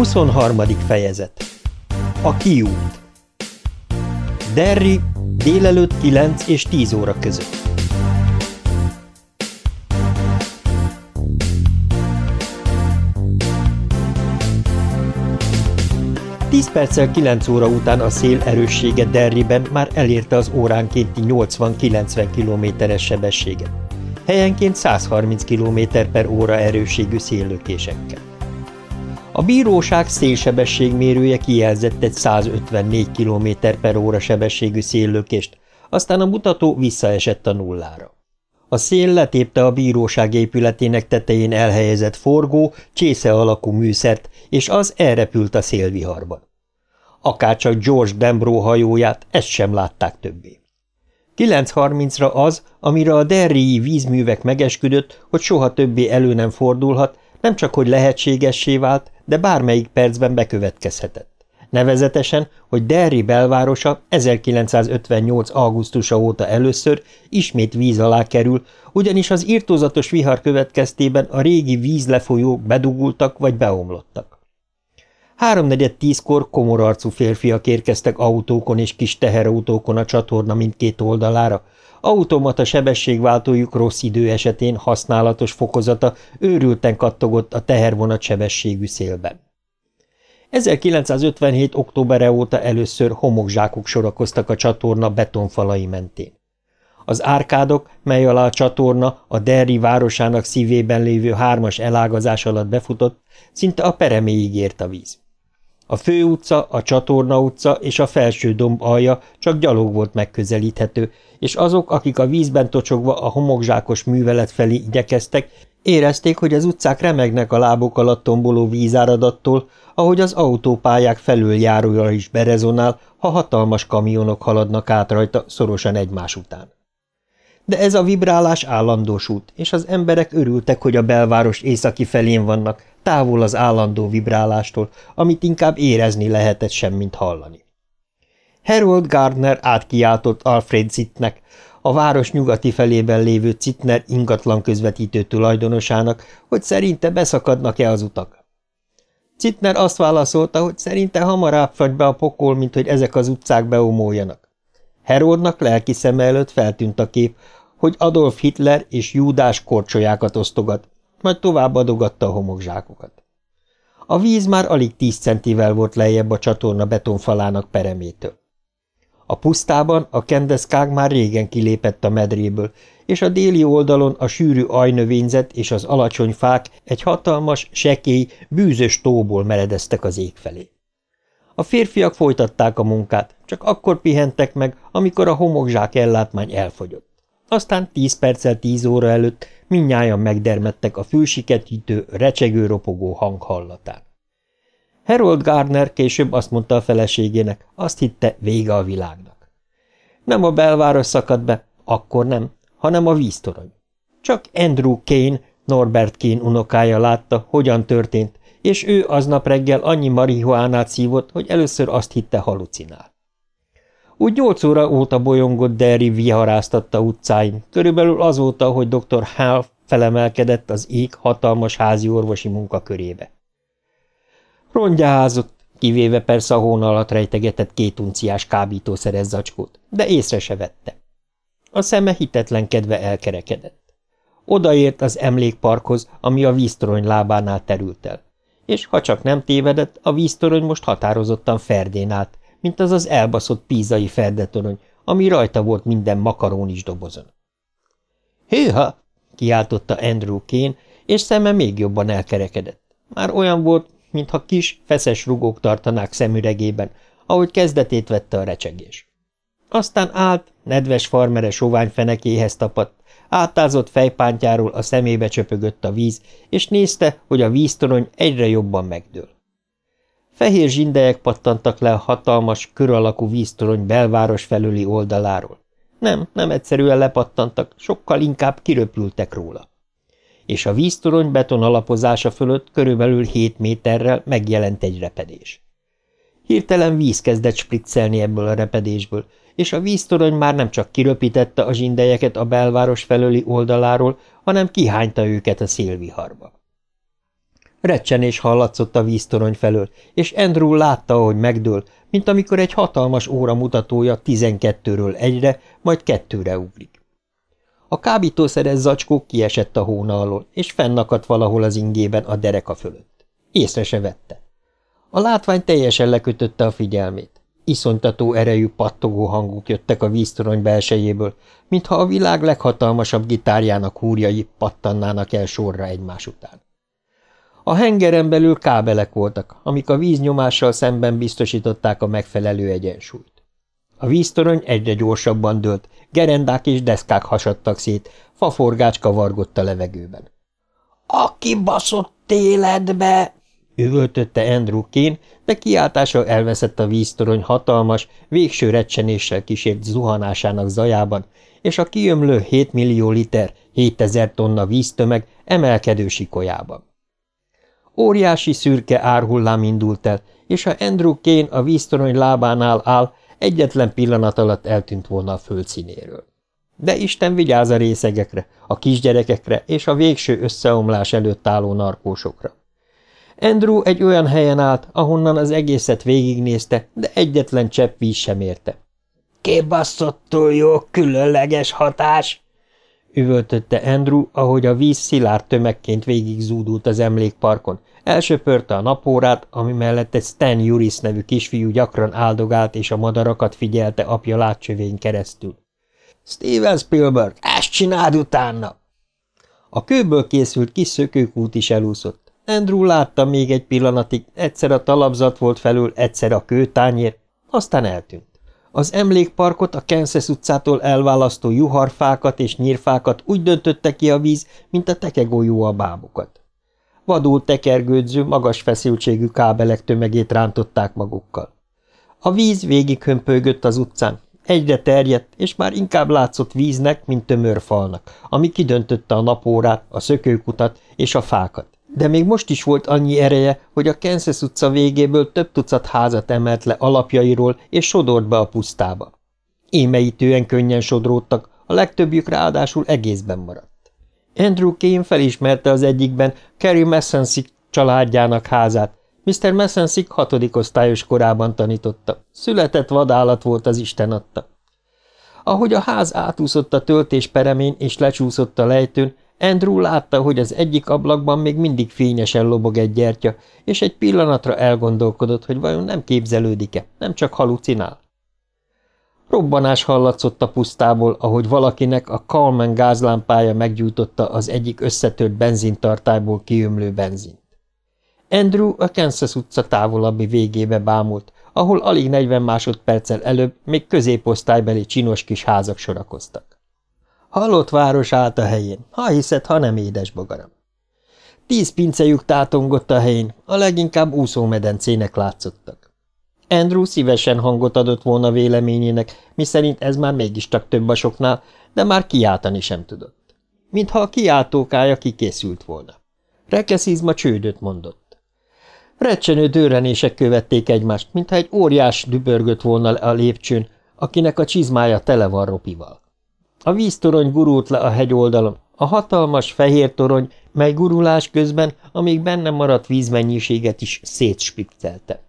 23. fejezet A kiút Derry délelőtt 9 és 10 óra között Tíz perccel 9 óra után a szél erőssége Derryben már elérte az óránkénti 80-90 kilométeres sebességet. Helyenként 130 km per óra erősségű széllökésekkel. A bíróság szélsebességmérője kijelzett egy 154 km per óra sebességű széllökést, aztán a mutató visszaesett a nullára. A szél letépte a bíróság épületének tetején elhelyezett forgó, csésze alakú műszert, és az elrepült a szélviharban. Akárcsak George Dembro hajóját, ezt sem látták többé. 9.30-ra az, amire a derrii vízművek megesküdött, hogy soha többé elő nem fordulhat, nem csak hogy lehetségessé vált, de bármelyik percben bekövetkezhetett. Nevezetesen, hogy Derry belvárosa 1958. augusztusa óta először ismét víz alá kerül, ugyanis az írtózatos vihar következtében a régi vízlefolyók bedugultak vagy beomlottak. Háromnegyed tízkor komorarcú férfiak érkeztek autókon és kis teherautókon a csatorna mindkét oldalára, Automata sebességváltójuk rossz idő esetén használatos fokozata őrülten kattogott a tehervonat sebességű szélben. 1957. októbere óta először homokzsákok sorakoztak a csatorna betonfalai mentén. Az árkádok, mely alá a csatorna a Derry városának szívében lévő hármas elágazás alatt befutott, szinte a pereméig ért a víz. A főutca, a csatorna utca és a felső domb alja csak gyalog volt megközelíthető, és azok, akik a vízben tocsogva a homokzsákos művelet felé igyekeztek, érezték, hogy az utcák remegnek a lábok alatt tomboló vízáradattól, ahogy az autópályák felüljárója is berezonál, ha hatalmas kamionok haladnak át rajta szorosan egymás után. De ez a vibrálás állandósult, és az emberek örültek, hogy a belváros északi felén vannak, távol az állandó vibrálástól, amit inkább érezni lehetett, semmint hallani. Harold Gardner átkiáltott Alfred Zittnek, a város nyugati felében lévő Zittner ingatlan közvetítő tulajdonosának, hogy szerinte beszakadnak-e az utak. Zittner azt válaszolta, hogy szerinte hamarabb fagy be a pokol, mint hogy ezek az utcák beomoljanak. Herodnak lelki szeme előtt feltűnt a kép, hogy Adolf Hitler és Júdás korcsolyákat osztogat, majd tovább adogatta a homokzsákokat. A víz már alig tíz centivel volt lejjebb a csatorna betonfalának peremétől. A pusztában a kendeszkág már régen kilépett a medréből, és a déli oldalon a sűrű ajnövényzet és az alacsony fák egy hatalmas, sekély, bűzös tóból meredeztek az ég felé. A férfiak folytatták a munkát, csak akkor pihentek meg, amikor a homokzsák ellátmány elfogyott. Aztán tíz perccel tíz óra előtt minnyáján megdermedtek a fülsiketítő, recsegő-ropogó hang hallatán. Harold Gardner később azt mondta a feleségének, azt hitte vége a világnak. Nem a belváros szakadt be, akkor nem, hanem a víztorony. Csak Andrew Kane, Norbert Kane unokája látta, hogyan történt, és ő aznap reggel annyi marihuánát szívott, hogy először azt hitte halucinál. Úgy nyolc óra óta bolyongott Derry viharáztatta utcáin, körülbelül azóta, hogy dr. Hal felemelkedett az ég hatalmas házi orvosi munkakörébe. Rongyázott, kivéve persze a hón alatt rejtegetett két unciás kábítószeres zacskót, de észre se vette. A szeme hitetlenkedve elkerekedett. Odaért az emlékparkhoz, ami a víztorony lábánál terült el, és ha csak nem tévedett, a víztorony most határozottan ferdén állt, mint az az elbaszott pízai ferdetorony, ami rajta volt minden makarónis dobozon. – Hűha! – kiáltotta Andrew Kane, és szeme még jobban elkerekedett. Már olyan volt, mintha kis, feszes rugók tartanák szemüregében, ahogy kezdetét vette a recsegés. Aztán állt, nedves farmere sovány fenekéhez tapadt, átázott fejpántjáról a szemébe csöpögött a víz, és nézte, hogy a víztorony egyre jobban megdől. Fehér zsindelyek pattantak le a hatalmas, kör alakú víztorony belváros felüli oldaláról. Nem, nem egyszerűen lepattantak, sokkal inkább kiröpültek róla. És a víztorony beton alapozása fölött körülbelül hét méterrel megjelent egy repedés. Hirtelen víz kezdett spriccelni ebből a repedésből, és a víztorony már nem csak kiröpítette a zsindelyeket a belváros felőli oldaláról, hanem kihányta őket a szélviharba. Recsenés hallatszott a víztorony felől, és Andrew látta, ahogy megdől, mint amikor egy hatalmas óra mutatója tizenkettőről egyre, majd kettőre ugrik. A kábítószeres zacskó kiesett a hóna alól, és fennakadt valahol az ingében a dereka fölött. Észre se vette. A látvány teljesen lekötötte a figyelmét. Iszonytató erejű pattogó hangok jöttek a víztorony belsejéből, mintha a világ leghatalmasabb gitárjának húrjai pattannának el sorra egymás után. A hengeren belül kábelek voltak, amik a víznyomással szemben biztosították a megfelelő egyensúlyt. A víztorony egyre gyorsabban dőlt, gerendák és deszkák hasadtak szét, faforgács kavargott a levegőben. – Aki baszott életbe! üvöltötte Andrew Kane, de kiáltása elveszett a víztorony hatalmas, végső recsenéssel kísért zuhanásának zajában, és a kiömlő 7 millió liter, 7000 tonna víztömeg emelkedő sikolyában. Óriási szürke árhullám indult el, és ha Andrew Kane a víztorony lábánál áll, egyetlen pillanat alatt eltűnt volna a földszínéről. De Isten vigyáz a részegekre, a kisgyerekekre és a végső összeomlás előtt álló narkósokra. Andrew egy olyan helyen állt, ahonnan az egészet végignézte, de egyetlen csepp víz sem érte. – Kibaszottul jó, különleges hatás! – üvöltötte Andrew, ahogy a víz szilárd tömegként végig zúdult az emlékparkon. Elsöpörte a napórát, ami mellett egy Stan Juris nevű kisfiú gyakran áldogált és a madarakat figyelte apja látcsövén keresztül. – Steven Spielberg, ezt csináld utána! A kőből készült kis szökőkút is elúszott. Andrew látta még egy pillanatig, egyszer a talapzat volt felül, egyszer a kőtányér, aztán eltűnt. Az emlékparkot a Kansas utcától elválasztó juharfákat és nyírfákat úgy döntötte ki a víz, mint a tekegójó a bábukat. Vadul tekergődző, magas feszültségű kábelek tömegét rántották magukkal. A víz végighömpölygött az utcán, egyre terjedt, és már inkább látszott víznek, mint tömör falnak, ami kidöntötte a napórát, a szökőkutat és a fákat de még most is volt annyi ereje, hogy a Kansas utca végéből több tucat házat emelt le alapjairól, és sodort be a pusztába. Émeítően könnyen sodródtak, a legtöbbjük ráadásul egészben maradt. Andrew Kane felismerte az egyikben Carrie Messensick családjának házát. Mr. Messensick hatodik osztályos korában tanította. Született vadállat volt az Isten adta. Ahogy a ház átúszott a töltés peremén és lecsúszott a lejtőn, Andrew látta, hogy az egyik ablakban még mindig fényesen lobog egy gyertya, és egy pillanatra elgondolkodott, hogy vajon nem képzelődik-e, nem csak halucinál. Robbanás hallatszott a pusztából, ahogy valakinek a Kalmen gázlámpája meggyújtotta az egyik összetört benzintartályból kiömlő benzint. Andrew a Kansas utca távolabbi végébe bámult, ahol alig 40 másodperccel előbb még középosztálybeli csinos kis házak sorakoztak. Halott város állt a helyén, ha hiszed, ha nem édes bogaram. Tíz pincejük tátongott a helyén, a leginkább úszómedencének látszottak. Andrew szívesen hangot adott volna véleményének, miszerint ez már mégis csak több a soknál, de már kiáltani sem tudott. Mintha a kiáltókája kikészült volna. Rekeszizma csődöt mondott. Recsenő dőrenések követték egymást, mintha egy óriás dübörgött volna a lépcsőn, akinek a csizmája tele van ropival. A víztorony gurult le a hegyoldalon, a hatalmas fehér torony, mely gurulás közben, amíg benne maradt vízmennyiséget is szétspiktelte.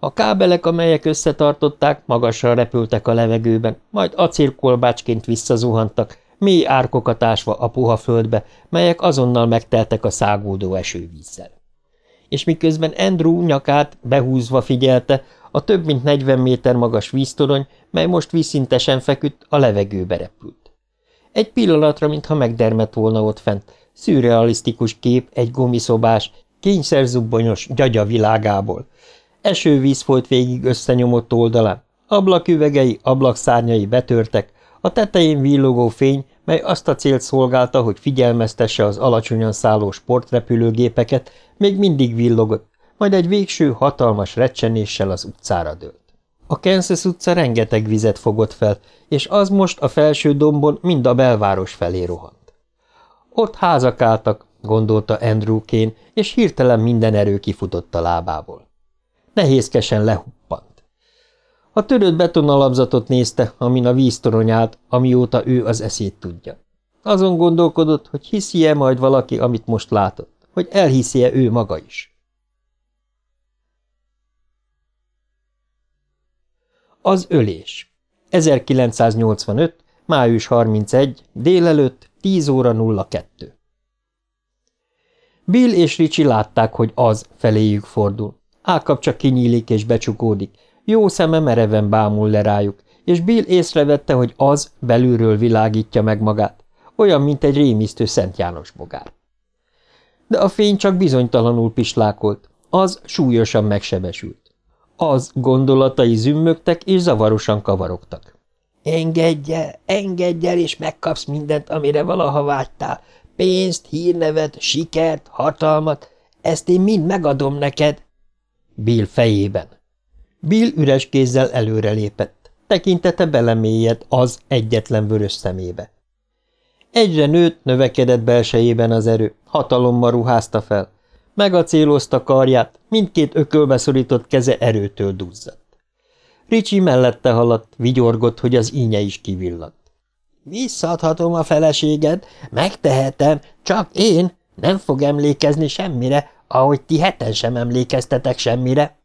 A kábelek, amelyek összetartották, magasra repültek a levegőben, majd acélkolbácsként visszazuhantak, mély árkokat ásva a puha földbe, melyek azonnal megteltek a szágódó esővízzel. És miközben Andrew nyakát behúzva figyelte, a több mint 40 méter magas víztorony, mely most vízszintesen feküdt, a levegőbe repült. Egy pillanatra, mintha megdermett volna ott fent, szürrealisztikus kép egy gumiszobás, kényszerzubbonyos gyagya világából. Esővíz folyt végig összenyomott oldalán, ablaküvegei, ablakszárnyai betörtek, a tetején villogó fény, mely azt a célt szolgálta, hogy figyelmeztesse az alacsonyan szálló sportrepülőgépeket, még mindig villogott, majd egy végső hatalmas recsenéssel az utcára dőlt. A Kansas utca rengeteg vizet fogott fel, és az most a felső dombon mind a belváros felé rohant. Ott házak álltak, gondolta Andrew Kane, és hirtelen minden erő kifutott a lábából. Nehézkesen lehuppant. A törött betonalapzatot nézte, amin a víztorony állt, amióta ő az eszét tudja. Azon gondolkodott, hogy hiszi-e majd valaki, amit most látott hogy elhiszi-e ő maga is. Az ölés 1985. május 31. délelőtt 10 óra 02 Bill és Ricsi látták, hogy az feléjük fordul. Ákap csak kinyílik és becsukódik. Jó szeme mereven bámul le rájuk, és Bill észrevette, hogy az belülről világítja meg magát, olyan, mint egy rémisztő Szent János bogár. De a fény csak bizonytalanul pislákolt, az súlyosan megsebesült. Az gondolatai zümmögtek és zavarosan kavarogtak. – Engedj el, engedj el, és megkapsz mindent, amire valaha vágytál. Pénzt, hírnevet, sikert, hatalmat, ezt én mind megadom neked. Bill fejében. Bill üres kézzel előrelépett. Tekintete belemélyedt az egyetlen vörös szemébe. Egyre nőtt, növekedett belsejében az erő, hatalommal ruházta fel. Megacélozta karját, mindkét ökölbe szorított keze erőtől duzzadt. Ricsi mellette haladt, vigyorgott, hogy az ínye is kivillant. Visszadhatom a feleséged, megtehetem, csak én nem fog emlékezni semmire, ahogy ti heten sem emlékeztetek semmire.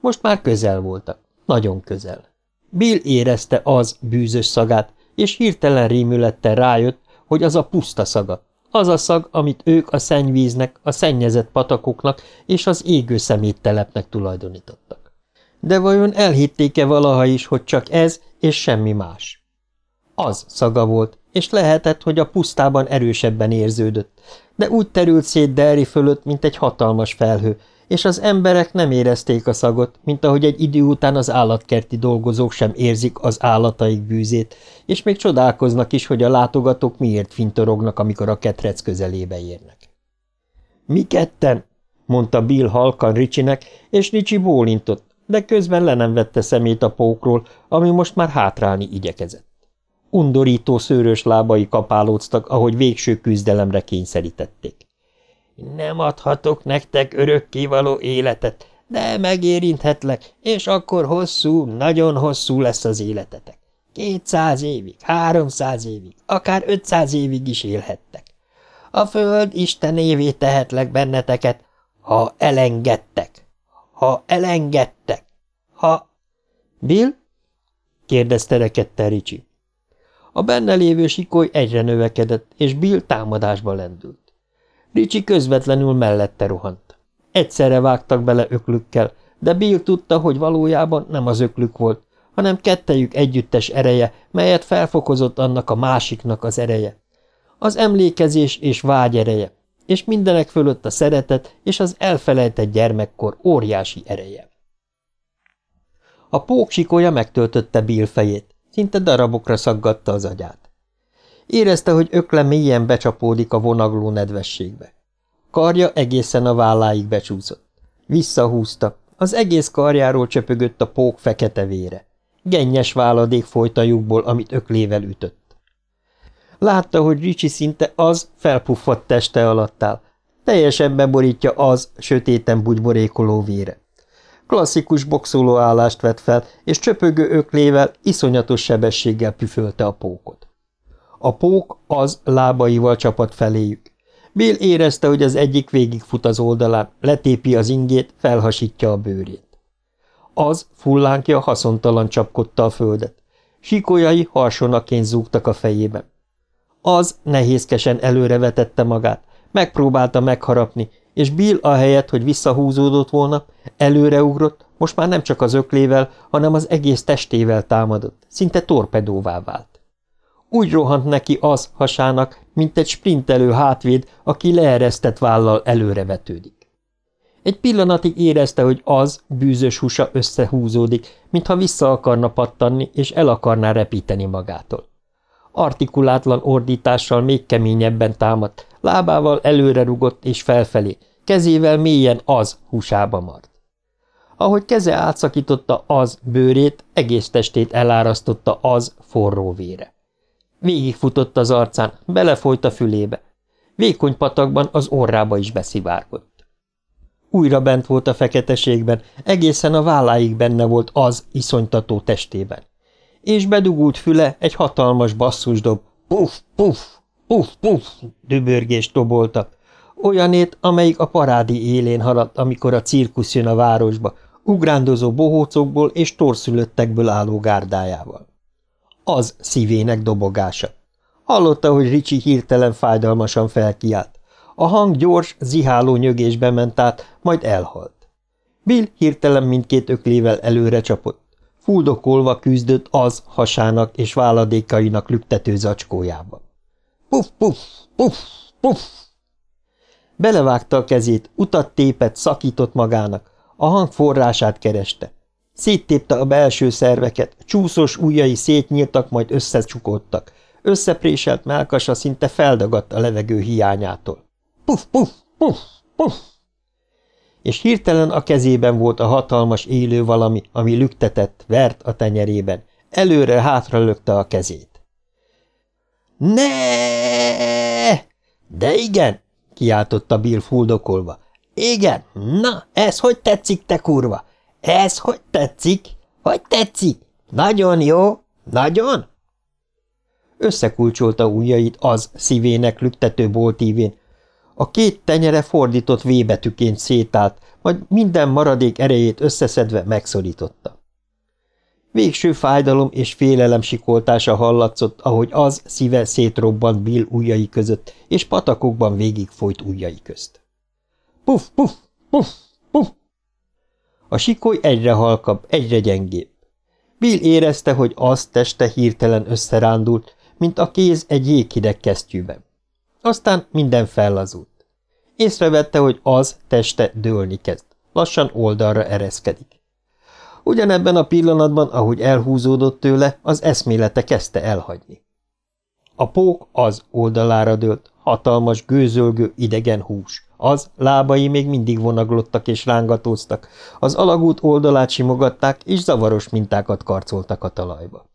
Most már közel voltak, nagyon közel. Bill érezte az bűzös szagát, és hirtelen rémülettel rájött, hogy az a puszta szaga, az a szag, amit ők a szennyvíznek, a szennyezett patakoknak és az égő szeméttelepnek tulajdonítottak. De vajon elhitték-e valaha is, hogy csak ez és semmi más? Az szaga volt, és lehetett, hogy a pusztában erősebben érződött, de úgy terült szét Derry fölött, mint egy hatalmas felhő, és az emberek nem érezték a szagot, mint ahogy egy idő után az állatkerti dolgozók sem érzik az állataik bűzét, és még csodálkoznak is, hogy a látogatók miért fintorognak, amikor a ketrec közelébe érnek. – Mi ketten? – mondta Bill halkan Ricsinek, és Ricsi bólintott, de közben le nem vette szemét a pókról, ami most már hátrálni igyekezett. Undorító szőrös lábai kapálódtak, ahogy végső küzdelemre kényszerítették. Nem adhatok nektek örökkévaló életet, de megérinthetlek, és akkor hosszú, nagyon hosszú lesz az életetek. Kétszáz évig, háromszáz évig, akár ötszáz évig is élhettek. A föld istenévé tehetlek benneteket, ha elengedtek. Ha elengedtek. Ha... Bill? kérdezte rekedte Ricsi. A benne lévő sikoly egyre növekedett, és Bill támadásba lendült. Ricsi közvetlenül mellette rohant. Egyszerre vágtak bele öklükkel, de Bill tudta, hogy valójában nem az öklük volt, hanem kettejük együttes ereje, melyet felfokozott annak a másiknak az ereje. Az emlékezés és vágy ereje, és mindenek fölött a szeretet és az elfelejtett gyermekkor óriási ereje. A póksikolya megtöltötte Bill fejét, szinte darabokra szaggatta az agyát. Érezte, hogy ökle mélyen becsapódik a vonagló nedvességbe. Karja egészen a válláig becsúszott. Visszahúzta. Az egész karjáról csöpögött a pók fekete vére. Gennyes váladék folyt a lyukból, amit öklével ütött. Látta, hogy Ricsi szinte az felpuffadt teste alatt. Teljesen beborítja az sötéten bugyborékoló vére. Klasszikus boxoló állást vett fel, és csöpögő öklével iszonyatos sebességgel püfölte a pókot. A pók az lábaival csapat feléjük. Bill érezte, hogy az egyik végigfut az oldalán, letépi az ingét, felhasítja a bőrét. Az fullánkja haszontalan csapkodta a földet. Sikolyai harsonaként zúgtak a fejében. Az nehézkesen előrevetette magát, megpróbálta megharapni, és Bill ahelyett, hogy visszahúzódott volna, előreugrott, most már nem csak az öklével, hanem az egész testével támadott, szinte torpedóvá vált. Úgy rohant neki az hasának, mint egy sprintelő hátvéd, aki leeresztett vállal előrevetődik. Egy pillanatig érezte, hogy az bűzös húsa összehúzódik, mintha vissza akarna pattanni, és el akarná repíteni magától. Artikulátlan ordítással még keményebben támadt, lábával előre rugott és felfelé, kezével mélyen az húsába mart. Ahogy keze átszakította az bőrét, egész testét elárasztotta az forró vére. Végigfutott az arcán, belefolyt a fülébe. Vékony patakban az orrába is beszivárgott. Újra bent volt a feketeségben, egészen a válláig benne volt az iszonytató testében. És bedugult füle egy hatalmas basszusdob. Puff, puff, puff, puff, dübörgést toboltak. Olyanét, amelyik a parádi élén haladt, amikor a cirkusz jön a városba, ugrándozó bohócokból és torszülöttekből álló gárdájával. Az szívének dobogása. Hallotta, hogy Ricsi hirtelen fájdalmasan felkiált. A hang gyors, ziháló nyögésbe ment át, majd elhalt. Bill hirtelen mindkét öklével előre csapott. Fuldokolva küzdött az hasának és váladékainak lüktető zacskójába. Puff, puff, puff, puff! Belevágta a kezét, utat tépett, szakított magának, a hang forrását kereste. Széttépte a belső szerveket, csúszós ujjai szétnyíltak, majd összecsukodtak. Összepréselt melkasa szinte feldagadt a levegő hiányától. Puff, puff, puff, puff! És hirtelen a kezében volt a hatalmas élő valami, ami lüktetett, vert a tenyerében. Előre-hátra lökte a kezét. Ne! De igen! kiáltotta Bill fuldokolva. Igen, na, ez hogy tetszik, te kurva? Ez hogy tetszik? Hogy tetszik? Nagyon jó? Nagyon? Összekulcsolta ujjait az szívének lüktető boltívén. A két tenyere fordított vébetűként szétált, majd minden maradék erejét összeszedve megszorította. Végső fájdalom és félelem sikoltása hallatszott, ahogy az szíve szétrobbant Bill ujjai között, és patakokban végigfolyt ujjai közt. Puff, puff, puff! A sikoly egyre halkabb, egyre gyengébb. Bill érezte, hogy az teste hirtelen összerándult, mint a kéz egy jéghideg kesztyűben. Aztán minden fellazult. Észrevette, hogy az teste dőlni kezd, lassan oldalra ereszkedik. Ugyanebben a pillanatban, ahogy elhúzódott tőle, az eszmélete kezdte elhagyni. A pók az oldalára dőlt, hatalmas, gőzölgő, idegen hús. Az lábai még mindig vonaglottak és rángatóztak, az alagút oldalát simogatták, és zavaros mintákat karcoltak a talajba.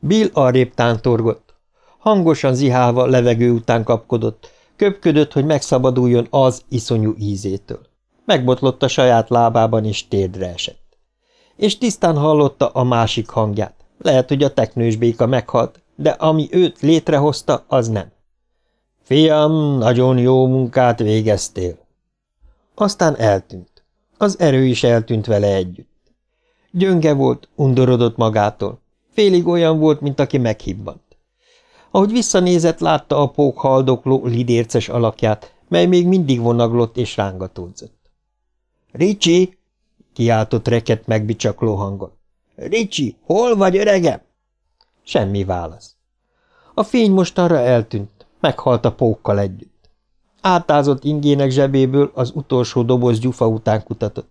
Bill arrébb tántorgott. Hangosan zihálva levegő után kapkodott, köpködött, hogy megszabaduljon az iszonyú ízétől. Megbotlott a saját lábában, és térdre esett. És tisztán hallotta a másik hangját. Lehet, hogy a teknős béka meghalt, de ami őt létrehozta, az nem. Fiam, nagyon jó munkát végeztél. Aztán eltűnt. Az erő is eltűnt vele együtt. Gyönge volt, undorodott magától. Félig olyan volt, mint aki meghibbant. Ahogy visszanézett, látta a pók haldokló, lidérces alakját, mely még mindig vonaglott és rángatódzott. – Ricsi! – kiáltott reket megbicsakló hangon. – Ricsi, hol vagy, öregem? Semmi válasz. A fény most arra eltűnt, Meghalt a pókkal együtt. Átázott ingének zsebéből az utolsó doboz gyufa után kutatott.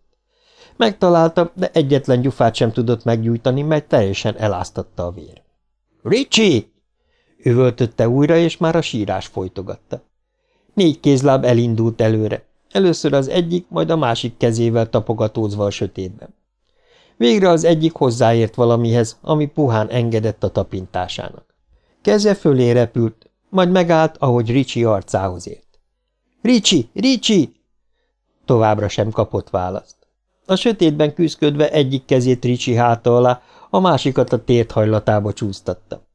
Megtalálta, de egyetlen gyufát sem tudott meggyújtani, mert teljesen eláztatta a vér. – Ricsi! – üvöltötte újra, és már a sírás folytogatta. Négy kézláb elindult előre, először az egyik, majd a másik kezével tapogatózva a sötétben. Végre az egyik hozzáért valamihez, ami puhán engedett a tapintásának. Keze fölé repült, majd megállt, ahogy Ricsi arcához ért. – Ricsi! Ricsi! Továbbra sem kapott választ. A sötétben küzdködve egyik kezét Ricsi háta alá, a másikat a tért hajlatába csúsztatta.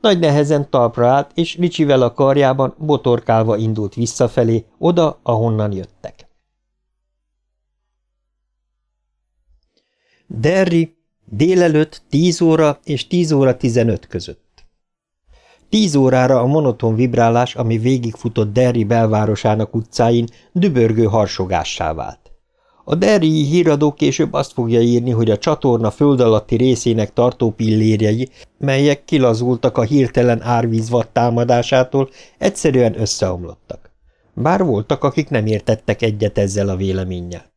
Nagy nehezen talpra állt, és Ricsivel a karjában botorkálva indult visszafelé, oda, ahonnan jöttek. Derri délelőtt 10 óra és 10 óra 15 között. Tíz órára a monoton vibrálás, ami végigfutott Derry belvárosának utcáin, dübörgő harsogássá vált. A Derryi híradó később azt fogja írni, hogy a csatorna föld alatti részének tartó pillérjei, melyek kilazultak a hirtelen árvízvat támadásától, egyszerűen összeomlottak. Bár voltak, akik nem értettek egyet ezzel a véleménnyel.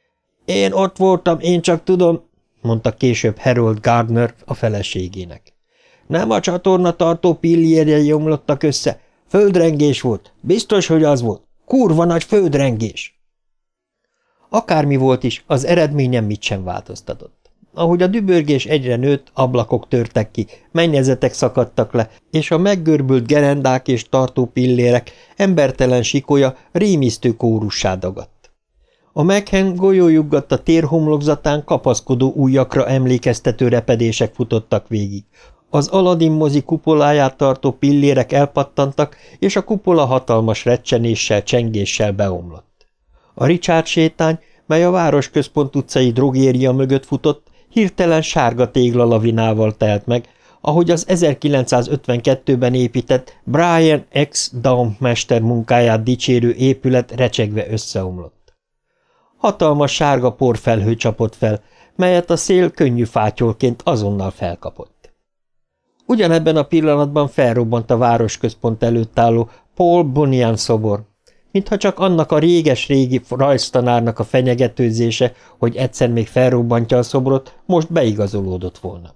– Én ott voltam, én csak tudom, mondta később Harold Gardner a feleségének. Nem a csatorna tartó pillérjei omlottak össze. Földrengés volt. Biztos, hogy az volt. Kurva nagy földrengés. Akármi volt is, az eredményem mit sem változtatott. Ahogy a dübörgés egyre nőtt, ablakok törtek ki, mennyezetek szakadtak le, és a meggörbült gerendák és tartó pillérek embertelen sikolya rémisztő kórussá dagadt. A meghen golyójuggadt a térhomlokzatán kapaszkodó ujjakra emlékeztető repedések futottak végig, Az Aladdin mozi kupoláját tartó pillérek elpattantak, és a kupola hatalmas recsenéssel, csengéssel beomlott. A Richard sétány, mely a városközpont utcai drogéria mögött futott, hirtelen sárga téglalavinával telt meg, ahogy az 1952-ben épített Brian X. Daum mester munkáját dicsérő épület recsegve összeomlott. Hatalmas sárga porfelhő csapott fel, melyet a szél könnyű fátyolként azonnal felkapott. Ugyanebben a pillanatban felrobbant a városközpont előtt álló Paul Bunyan szobor, mintha csak annak a réges-régi rajztanárnak a fenyegetőzése, hogy egyszer még felrobbantja a szobrot, most beigazolódott volna.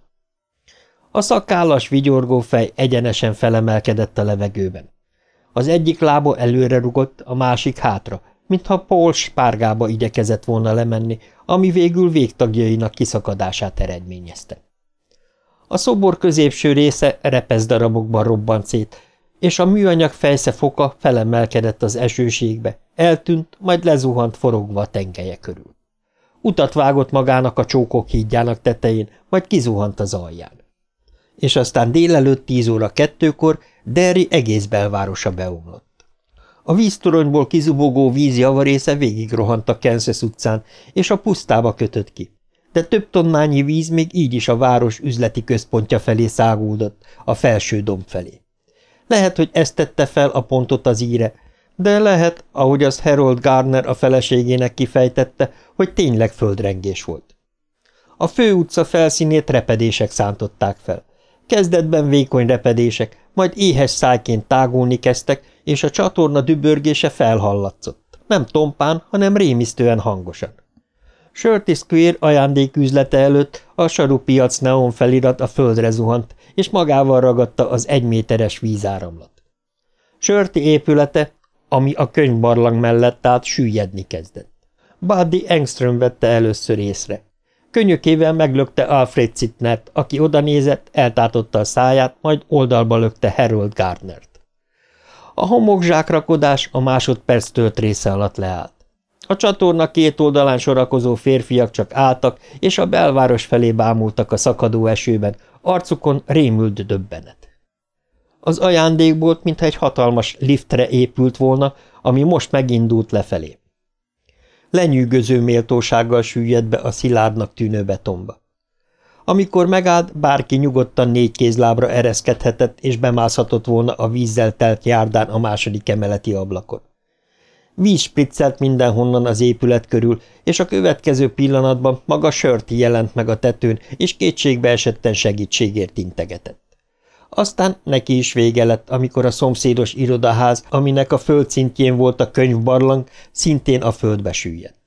A szakállas vigyorgó fej egyenesen felemelkedett a levegőben. Az egyik lába előre rugott, a másik hátra, mintha Paul spárgába igyekezett volna lemenni, ami végül végtagjainak kiszakadását eredményezte. A szobor középső része repeszdarabokban robbant szét, és a műanyag fejsze foka felemelkedett az esőségbe, eltűnt, majd lezuhant forogva a tengelye körül. Utat vágott magának a csókok hídjának tetején, majd kizuhant az alján. És aztán délelőtt tíz óra kettőkor Derry egész belvárosa beomlott. A víztoronyból kizubogó víz javarésze végigrohant a Kansas utcán, és a pusztába kötött ki. De több tonnányi víz még így is a város üzleti központja felé szágódott, a felső domb felé. Lehet, hogy ezt tette fel a pontot az íre, de lehet, ahogy az Harold Gardner a feleségének kifejtette, hogy tényleg földrengés volt. A főutca felszínét repedések szántották fel. Kezdetben vékony repedések, majd éhes szájként tágulni kezdtek, és a csatorna dübörgése felhallatszott. Nem tompán, hanem rémisztően hangosan. Shirty Square ajándéküzlete előtt a sarupiac neon felirat a földre zuhant, és magával ragadta az egyméteres vízáramlat. Sörti épülete, ami a könyvbarlang mellett állt, süllyedni kezdett. Buddy Engström vette először észre. Könyökével meglökte Alfred Zittnert, aki odanézett, eltátotta a száját, majd oldalba lökte Harold Gardnert. A homokzsákrakodás a másodperc tölt része alatt leállt. A csatorna két oldalán sorakozó férfiak csak álltak, és a belváros felé bámultak a szakadó esőben, arcukon rémült döbbenet. Az ajándékbolt, mintha egy hatalmas liftre épült volna, ami most megindult lefelé. Lenyűgöző méltósággal süllyedt be a szilárdnak tűnő betonba. Amikor megállt, bárki nyugodtan négy kézlábra ereszkedhetett, és bemászhatott volna a vízzel telt járdán a második emeleti ablakon. Víz spriccelt mindenhonnan az épület körül, és a következő pillanatban maga Sörti jelent meg a tetőn, és kétségbe esetten segítségért integetett. Aztán neki is vége lett, amikor a szomszédos irodaház, aminek a földszintjén volt a könyvbarlang, szintén a földbe süllyedt.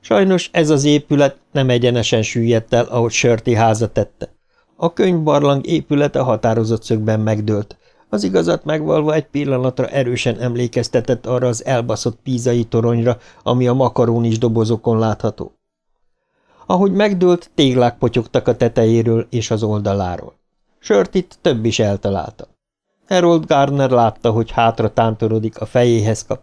Sajnos ez az épület nem egyenesen süllyedt el, ahogy Sörti háza tette. A könyvbarlang épülete határozott szögben megdőlt, az igazat megvalva egy pillanatra erősen emlékeztetett arra az elbaszott pízai toronyra, ami a makarónis dobozokon látható. Ahogy megdőlt, téglák potyogtak a tetejéről és az oldaláról. Sört itt több is eltalálta. Harold Gardner látta, hogy hátra tántorodik, a fejéhez kap,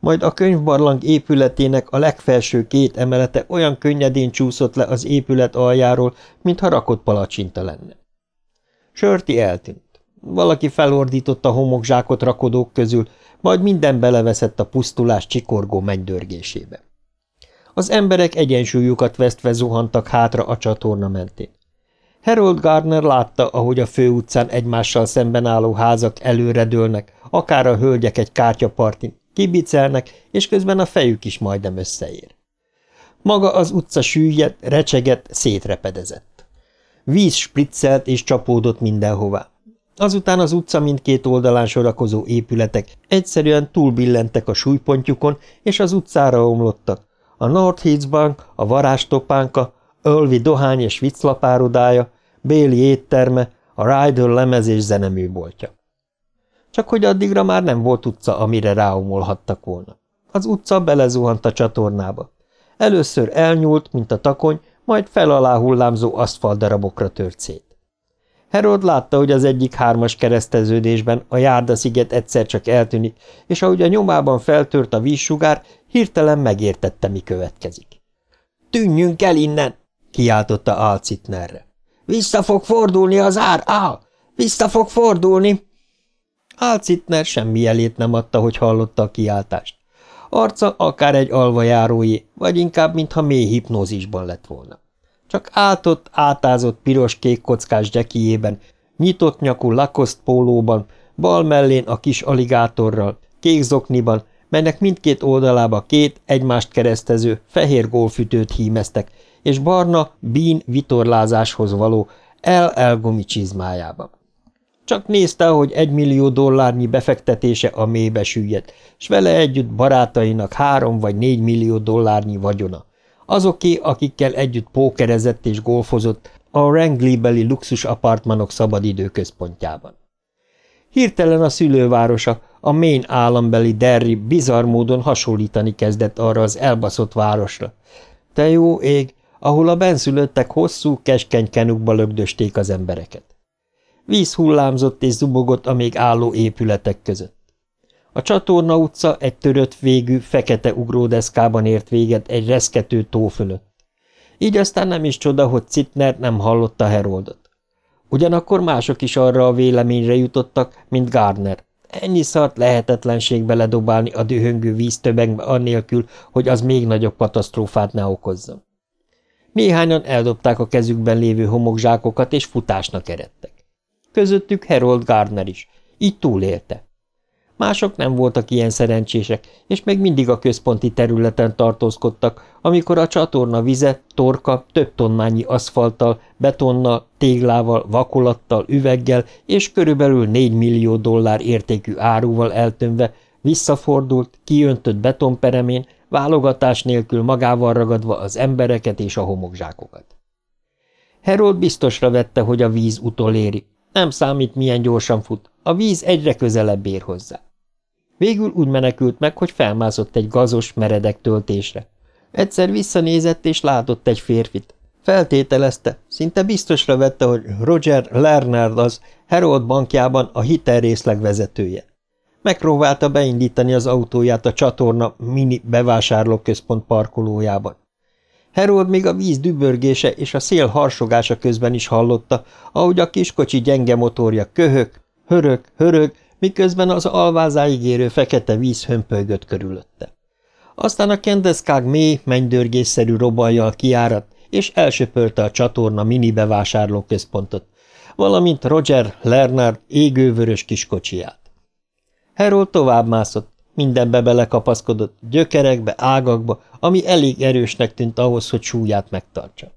majd a könyvbarlang épületének a legfelső két emelete olyan könnyedén csúszott le az épület aljáról, mintha rakott palacsinta lenne. Sörti eltűnt. Valaki felordított a homokzsákot rakodók közül, majd minden beleveszett a pusztulás csikorgó mennydörgésébe. Az emberek egyensúlyukat vesztve zuhantak hátra a csatorna mentén. Harold Gardner látta, ahogy a főutcán egymással szemben álló házak előredőlnek, akár a hölgyek egy kártyapartin, kibicelnek, és közben a fejük is majdnem összeér. Maga az utca süllyed, recsegett, szétrepedezett. Víz spriccelt és csapódott mindenhová. Azután az utca mindkét oldalán sorakozó épületek egyszerűen túlbillentek a súlypontjukon, és az utcára omlottak. A North Heats Bank, a Varástopánka, Ölvi dohány és vicclapárodája, Béli étterme, a Rider lemez és zeneműboltja. Csak hogy addigra már nem volt utca, amire ráomolhattak volna. Az utca belezuhant a csatornába. Először elnyúlt, mint a takony, majd felalá hullámzó aszfaltdarabokra tört szét. Harold látta, hogy az egyik hármas kereszteződésben a járdasziget egyszer csak eltűnik, és ahogy a nyomában feltört a vízsugár, hirtelen megértette, mi következik. – Tűnjünk el innen! – kiáltotta Alcitnerre. Vissza fog fordulni az ár! Á! Vissza fog fordulni! Álcitner semmi jelét nem adta, hogy hallotta a kiáltást. Arca akár egy alvajárójé, vagy inkább, mintha mély hipnózisban lett volna. Csak átott, átázott piros-kék kockás gyekijében, nyitott nyakú lakoszt pólóban, bal mellén a kis aligátorral, kék zokniban, melynek mindkét oldalába két egymást keresztező fehér golfütőt hímeztek, és barna, bín vitorlázáshoz való el-elgomi csizmájában. Csak nézte, hogy egy millió dollárnyi befektetése a mélybe süllyedt, s vele együtt barátainak három vagy négy millió dollárnyi vagyona. Azoké, akikkel együtt pókerezett és golfozott a Wrangley-beli luxus apartmanok szabadidőközpontjában. Hirtelen a szülővárosa, a Maine állambeli Derry bizarr módon hasonlítani kezdett arra az elbaszott városra. Te jó ég, ahol a benszülöttek hosszú, keskeny kenukba lögdösték az embereket. Víz hullámzott és zubogott a még álló épületek között. A csatorna utca egy törött végű, fekete ugródeszkában ért véget egy reszkető tó fölött. Így aztán nem is csoda, hogy Citner nem hallotta Heroldot. Ugyanakkor mások is arra a véleményre jutottak, mint Gardner. Ennyi szart lehetetlenség beledobálni a dühöngő víztömegbe annélkül, hogy az még nagyobb katasztrófát ne okozzon. Néhányan eldobták a kezükben lévő homokzsákokat, és futásnak eredtek. Közöttük Harold Gardner is, így túlélte. Mások nem voltak ilyen szerencsések, és még mindig a központi területen tartózkodtak, amikor a csatorna vize, torka több tonnányi aszfalttal, betonnal, téglával, vakolattal, üveggel és körülbelül 4 millió dollár értékű áruval eltömve visszafordult, kiöntött betonperemén, válogatás nélkül magával ragadva az embereket és a homokzsákokat. Herold biztosra vette, hogy a víz utoléri. Nem számít, milyen gyorsan fut, a víz egyre közelebb ér hozzá. Végül úgy menekült meg, hogy felmászott egy gazos, meredek töltésre. Egyszer visszanézett, és látott egy férfit. Feltételezte, szinte biztosra vette, hogy Roger Lerner az Herold bankjában a hitelrészleg vezetője. Megpróbálta beindítani az autóját a csatorna mini bevásárlóközpont parkolójában. Herold még a víz dübörgése és a szél harsogása közben is hallotta, ahogy a kiskocsi gyenge motorja köhök, hörög, hörög, miközben az alvázáig érő fekete víz hömpölygött körülötte. Aztán a kendeszkág mély, mennydörgésszerű robajjal kiáradt, és elsöpörte a csatorna mini bevásárlóközpontot, valamint Roger Lerner égővörös kiskocsiját. Harold továbbmászott, mindenbe belekapaszkodott, gyökerekbe, ágakba, ami elég erősnek tűnt ahhoz, hogy súlyát megtartsa.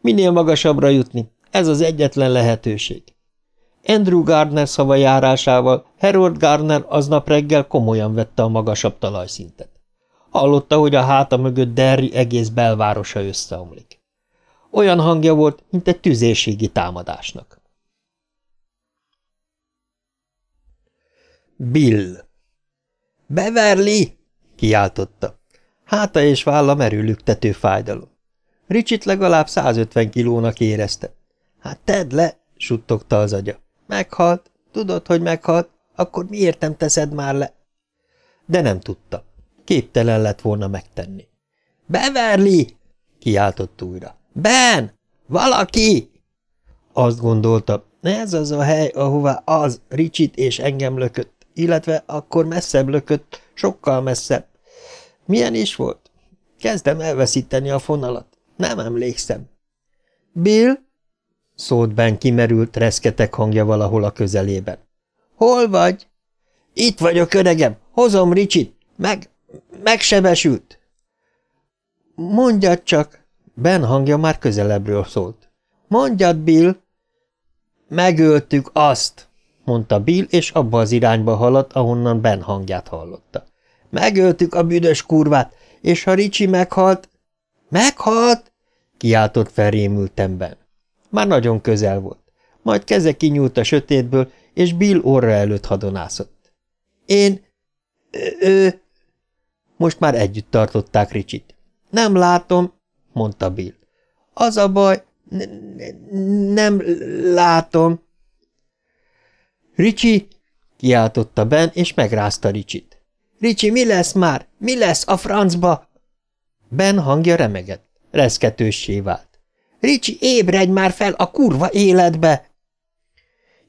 Minél magasabbra jutni, ez az egyetlen lehetőség. Andrew Gardner szava járásával Harold Gardner aznap reggel komolyan vette a magasabb talajszintet. Hallotta, hogy a háta mögött Derry egész belvárosa összeomlik. Olyan hangja volt, mint egy tüzérségi támadásnak. Bill Beverly! kiáltotta. Háta és válla merülüktető fájdalom. Ricsit legalább 150 kilónak érezte. Hát tedd le, suttogta az agya. Meghalt. Tudod, hogy meghalt. Akkor miért nem teszed már le? De nem tudta. Képtelen lett volna megtenni. Beverly! kiáltott újra. Ben! Valaki! Azt gondolta, ez az a hely, ahová az Ricsit és engem lökött, illetve akkor messzebb lökött, sokkal messzebb. Milyen is volt? Kezdem elveszíteni a fonalat. Nem emlékszem. Bill? Szólt Ben kimerült, reszketek hangja valahol a közelében. Hol vagy? Itt vagyok, öregem. Hozom Ricsit. Meg, megsebesült. Mondjad csak. Ben hangja már közelebbről szólt. Mondjad, Bill. Megöltük azt, mondta Bill, és abba az irányba haladt, ahonnan Ben hangját hallotta. Megöltük a büdös kurvát, és ha Ricsi meghalt... Meghalt? kiáltott felrémülten Ben. Már nagyon közel volt. Majd keze kinyúlt a sötétből, és Bill orra előtt hadonászott. Én... ő... Most már együtt tartották Ricsit. Nem látom, mondta Bill. Az a baj, nem látom. Ricsi, kiáltotta Ben, és megrázta Ricsit. Ricsi, mi lesz már? Mi lesz a francba? Ben hangja remegett, reszketőssé vált. Ricsi, ébredj már fel a kurva életbe!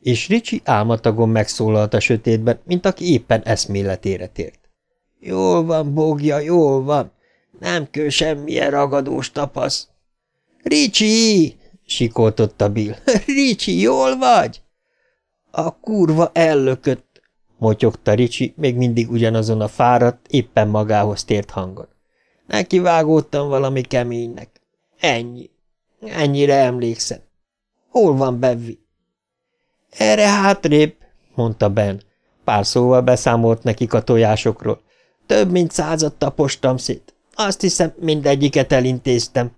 És Ricsi álmatagon megszólalt a sötétben, mint aki éppen eszméletére tért. Jól van, bogja, jól van. Nem kell semmilyen ragadós tapasz. Ricsi! sikoltotta Bill. Ricsi, jól vagy? A kurva ellökött, motyogta Ricsi, még mindig ugyanazon a fáradt, éppen magához tért hangon. Neki vágódtam valami keménynek. Ennyi. Ennyire emlékszem. Hol van Bevi? Erre hátrébb, mondta Ben. Pár szóval beszámolt nekik a tojásokról. Több mint százat tapostam szét. Azt hiszem, mindegyiket elintéztem.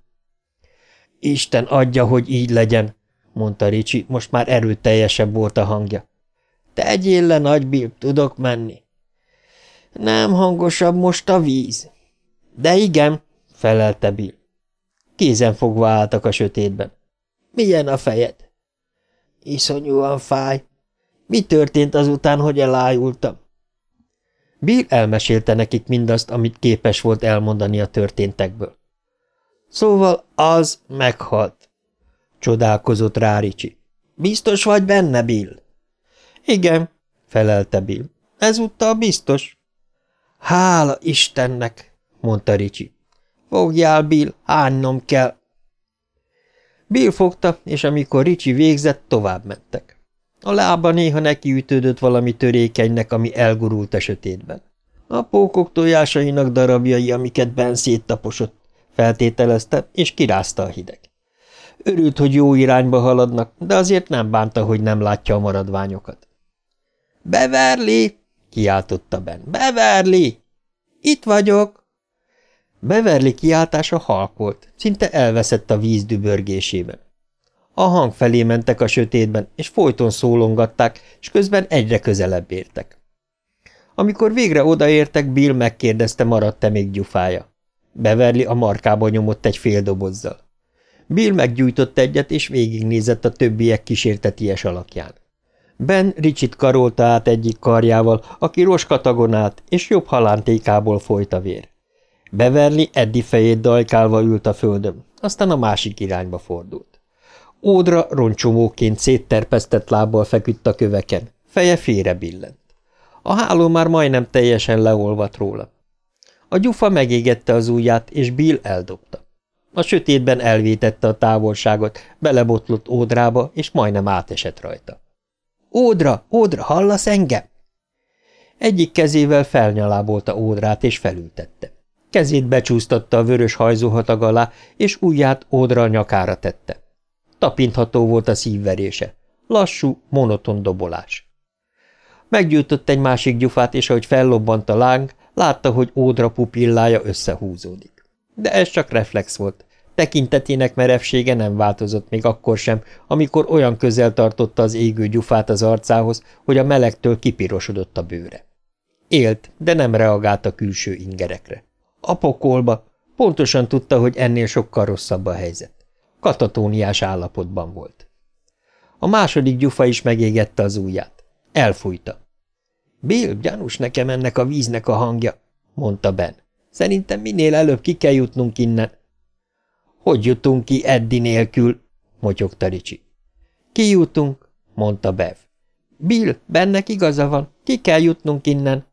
Isten adja, hogy így legyen, mondta Ricsi, most már erőteljesebb volt a hangja. Tegyél le, nagy Bill, tudok menni. Nem hangosabb most a víz. De igen, felelte Bill. Kézen fogva álltak a sötétben. Milyen a fejed? Iszonyúan fáj. Mi történt azután, hogy elájultam? Bill elmesélte nekik mindazt, amit képes volt elmondani a történtekből. Szóval az meghalt. Csodálkozott rá. Biztos vagy benne, Bill? Igen, felelte Bill. Ezúttal biztos. Hála Istennek, mondta Ricsi. Fogjál, Bill, hánynom kell. Bill fogta, és amikor Ricsi végzett, tovább mentek. A lába néha nekiütődött valami törékenynek, ami elgurult a sötétben. A pókok tojásainak darabjai, amiket Ben széttaposott, feltételezte, és kirázta a hideg. Örült, hogy jó irányba haladnak, de azért nem bánta, hogy nem látja a maradványokat. – Beverly! – kiáltotta Ben. – Beverly! – Itt vagyok! Beverly kiáltása halk volt, szinte elveszett a víz dübörgésében. A hang felé mentek a sötétben, és folyton szólongatták, és közben egyre közelebb értek. Amikor végre odaértek, Bill megkérdezte, maradt-e még gyufája. Beverly a markába nyomott egy fél dobozzal. Bill meggyújtott egyet, és végignézett a többiek kísérteties alakján. Ben Ricsit karolta át egyik karjával, aki roskatagon állt, és jobb halántékából folyt a vér. Beverly Eddi fejét dajkálva ült a földön, aztán a másik irányba fordult. Ódra roncsomóként szétterpesztett lábbal feküdt a köveken, feje félre billent. A háló már majdnem teljesen leolvadt róla. A gyufa megégette az ujját, és Bill eldobta. A sötétben elvétette a távolságot, belebotlott Ódrába, és majdnem átesett rajta. – Ódra, Ódra, hallasz engem? Egyik kezével felnyalábolta Ódrát, és felültette. Kezét becsúsztatta a vörös hajzóhatag alá, és ujját Ódra nyakára tette. Tapintható volt a szívverése. Lassú, monoton dobolás. Meggyújtott egy másik gyufát, és ahogy fellobbant a láng, látta, hogy Ódra pupillája összehúzódik. De ez csak reflex volt. Tekintetének merevsége nem változott még akkor sem, amikor olyan közel tartotta az égő gyufát az arcához, hogy a melegtől kipirosodott a bőre. Élt, de nem reagált a külső ingerekre. A pokolba. Pontosan tudta, hogy ennél sokkal rosszabb a helyzet. Katatóniás állapotban volt. A második gyufa is megégette az ujját. Elfújta. Bill, gyanús nekem ennek a víznek a hangja, mondta Ben. Szerintem minél előbb ki kell jutnunk innen. Hogy jutunk ki Eddi nélkül? motyogta Ricsi. Kijutunk, mondta Bev. Bill, bennek igaza van, ki kell jutnunk innen.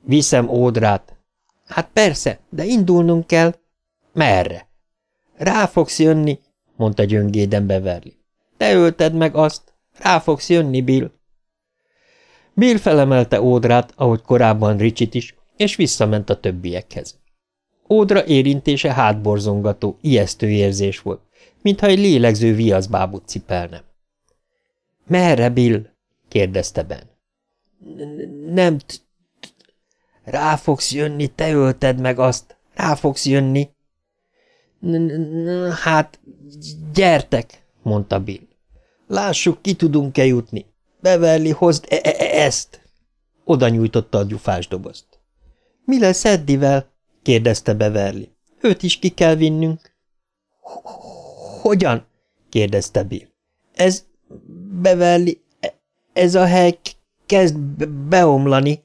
Viszem ódrát, Hát persze, de indulnunk kell. Merre? Rá fogsz jönni, mondta gyöngéden Beverly. Te ölted meg azt. Rá fogsz jönni, Bill. Bill felemelte Ódrát, ahogy korábban Ricsit is, és visszament a többiekhez. Ódra érintése hátborzongató, ijesztő érzés volt, mintha egy lélegző viaszbábut cipelne. – Merre, Bill? – kérdezte Ben. – Nem rá fogsz jönni, te ölted meg azt. Rá fogsz jönni. – Hát, gyertek, mondta Bill. Lássuk, ki tudunk-e jutni. Beverly, hozd e -e ezt. Oda nyújtotta a gyufás dobozt. Mi lesz Eddivel? kérdezte Beverly. Őt is ki kell vinnünk. Hogyan? kérdezte Bill. Ez, Beverly, e, ez a hely kezd beomlani.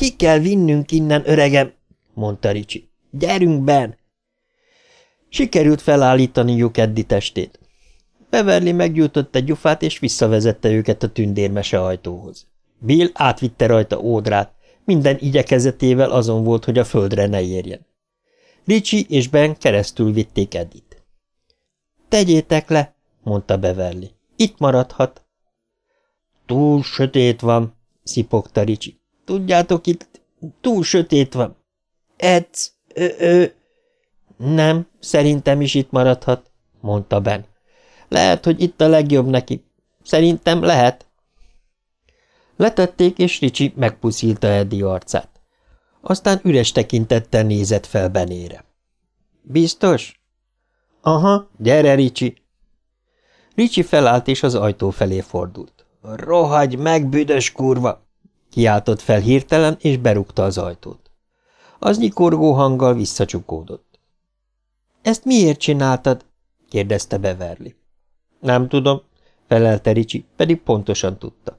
Ki kell vinnünk innen, öregem, mondta Ricsi. Gyerünk, Ben! Sikerült felállítaniuk Eddi testét. Beverly egy gyufát, és visszavezette őket a tündérmese ajtóhoz. Bill átvitte rajta ódrát, minden igyekezetével azon volt, hogy a földre ne érjen. Ricsi és Ben keresztül vitték Edit. Tegyétek le, mondta Beverly. Itt maradhat. Túl sötét van, szipogta Ricsi. Tudjátok, itt túl sötét van. Edz, ö, ö. Nem, szerintem is itt maradhat, mondta Ben. Lehet, hogy itt a legjobb neki. Szerintem lehet. Letették, és Ricsi megpuszilta Eddi arcát. Aztán üres tekintettel nézett fel Benére. Biztos? Aha, gyere, Ricsi. Ricsi felállt, és az ajtó felé fordult. Rohagy meg, büdös kurva! Kiáltott fel hirtelen, és berúgta az ajtót. Az nyikorgó hanggal visszacsukódott. Ezt miért csináltad? kérdezte Beverly. Nem tudom, felelte Ricsi, pedig pontosan tudta.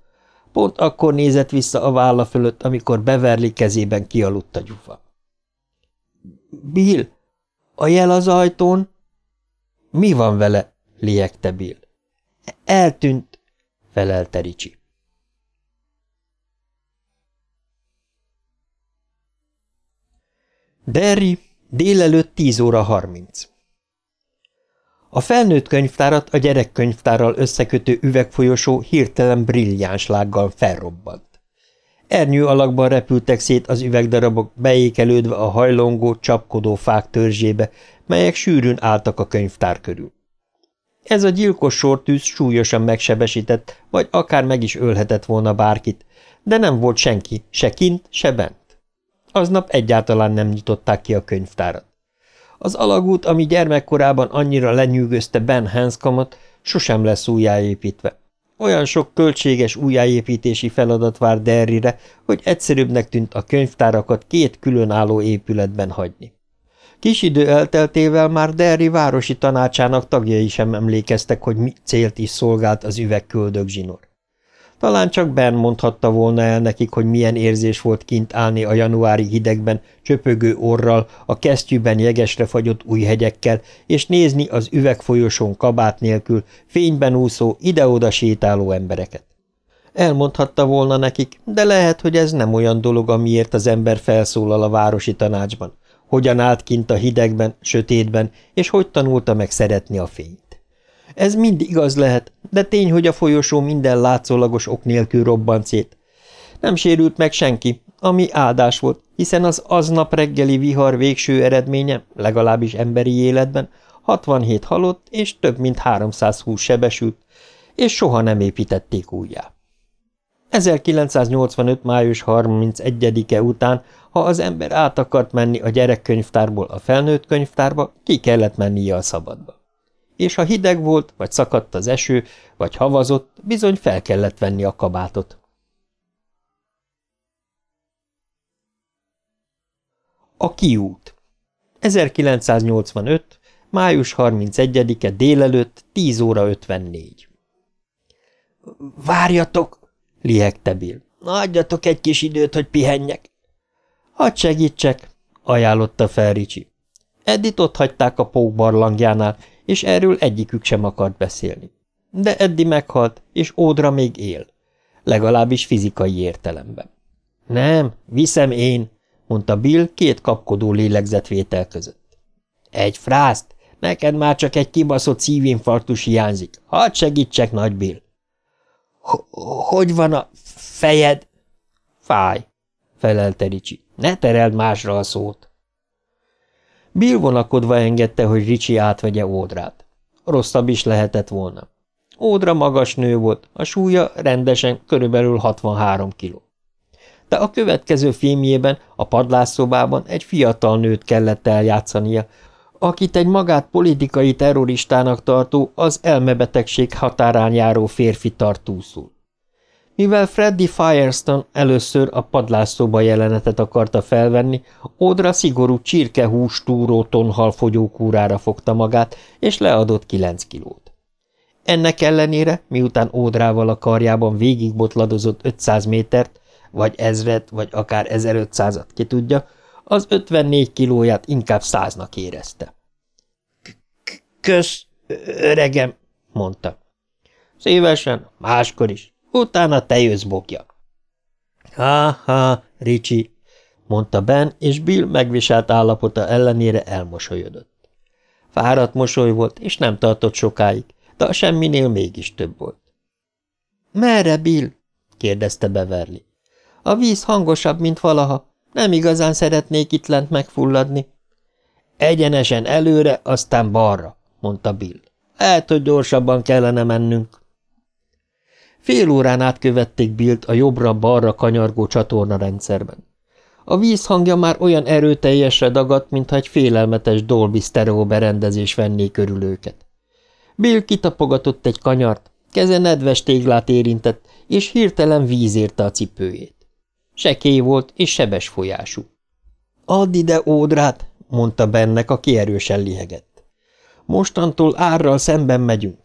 Pont akkor nézett vissza a válla fölött, amikor Beverly kezében kialudt a gyufa. Bill, a jel az ajtón? Mi van vele? liegte Bill. Eltűnt, felelte Ricsi. Derry, délelőtt 10 óra 30. A felnőtt könyvtárat a gyerekkönyvtárral összekötő üvegfolyosó hirtelen brilliáns lággal felrobbant. Ernyő alakban repültek szét az üvegdarabok, beékelődve a hajlongó, csapkodó fák törzsébe, melyek sűrűn álltak a könyvtár körül. Ez a gyilkos sortűz súlyosan megsebesített, vagy akár meg is ölhetett volna bárkit, de nem volt senki, se kint, se bent. Aznap egyáltalán nem nyitották ki a könyvtárat. Az alagút, ami gyermekkorában annyira lenyűgözte Ben Hanscomot, sosem lesz újjáépítve. Olyan sok költséges újjáépítési feladat vár Derrire, hogy egyszerűbbnek tűnt a könyvtárakat két különálló épületben hagyni. Kis idő elteltével már Derry városi tanácsának tagjai sem emlékeztek, hogy mi célt is szolgált az üvegköldög zsinor. Talán csak Ben mondhatta volna el nekik, hogy milyen érzés volt kint állni a januári hidegben, csöpögő orral, a kesztyűben jegesre fagyott új hegyekkel, és nézni az üvegfolyosón kabát nélkül, fényben úszó, ide-oda sétáló embereket. Elmondhatta volna nekik, de lehet, hogy ez nem olyan dolog, amiért az ember felszólal a városi tanácsban. Hogyan állt kint a hidegben, sötétben, és hogy tanulta meg szeretni a fényt. Ez mind igaz lehet, de tény, hogy a folyosó minden látszólagos ok nélkül robbant szét. Nem sérült meg senki, ami áldás volt, hiszen az aznap reggeli vihar végső eredménye, legalábbis emberi életben, 67 halott és több mint 320 sebesült, és soha nem építették újjá. 1985. május 31-e után, ha az ember át akart menni a gyerekkönyvtárból a felnőtt könyvtárba, ki kellett mennie a szabadba és ha hideg volt, vagy szakadt az eső, vagy havazott, bizony fel kellett venni a kabátot. A kiút 1985. május 31-e délelőtt 10 óra 54 Várjatok! lihegte Bill. Adjatok egy kis időt, hogy pihenjek. Hadd segítsek, ajánlotta fel Ricsi. Eddit ott hagyták a pók barlangjánál, és erről egyikük sem akart beszélni. De Eddi meghalt, és Ódra még él. Legalábbis fizikai értelemben. Nem, viszem én, mondta Bill két kapkodó lélegzetvétel között. Egy frászt, neked már csak egy kibaszott szívinfarktus hiányzik. Hadd segítsek, nagy Bill. – Hogy van a fejed? – Fáj, felelte Ricsi. Ne tereld másra a szót. Bill vonakodva engedte, hogy Ricsi átvegye Ódrát. Rosszabb is lehetett volna. Ódra magas nő volt, a súlya rendesen körülbelül 63 kiló. De a következő filmjében, a padlásszobában egy fiatal nőt kellett eljátszania, akit egy magát politikai terroristának tartó, az elmebetegség határán járó férfi tartúszul. Mivel Freddy Firestone először a padlásszoba jelenetet akarta felvenni, Ódra szigorú csirkehús túró tonhal fogyókúrára fogta magát, és leadott kilenc kilót. Ennek ellenére, miután Ódrával a karjában végigbotladozott 500 métert, vagy ezret, vagy akár 1500-at ki tudja, az 54 kilóját inkább száznak érezte. – Kösz, öregem, mondta. Szívesen, máskor is. Utána te jössz, bokja. Ha-ha, Ricsi, mondta Ben, és Bill megviselt állapota ellenére elmosolyodott. Fáradt mosoly volt, és nem tartott sokáig, de a semminél mégis több volt. – Merre, Bill? – kérdezte Beverly. – A víz hangosabb, mint valaha. Nem igazán szeretnék itt lent megfulladni. – Egyenesen előre, aztán balra – mondta Bill. – Lehet, hogy gyorsabban kellene mennünk. Fél órán át követték Billt a jobbra-balra kanyargó csatorna rendszerben. A víz hangja már olyan erőteljesre dagadt, mintha egy félelmetes Dolby stereo berendezés venné körül őket. Bill kitapogatott egy kanyart, keze nedves téglát érintett, és hirtelen víz érte a cipőjét. Sekély volt és sebes folyású. – Add ide ódrát! – mondta bennek, aki erősen lihegett. – Mostantól árral szemben megyünk.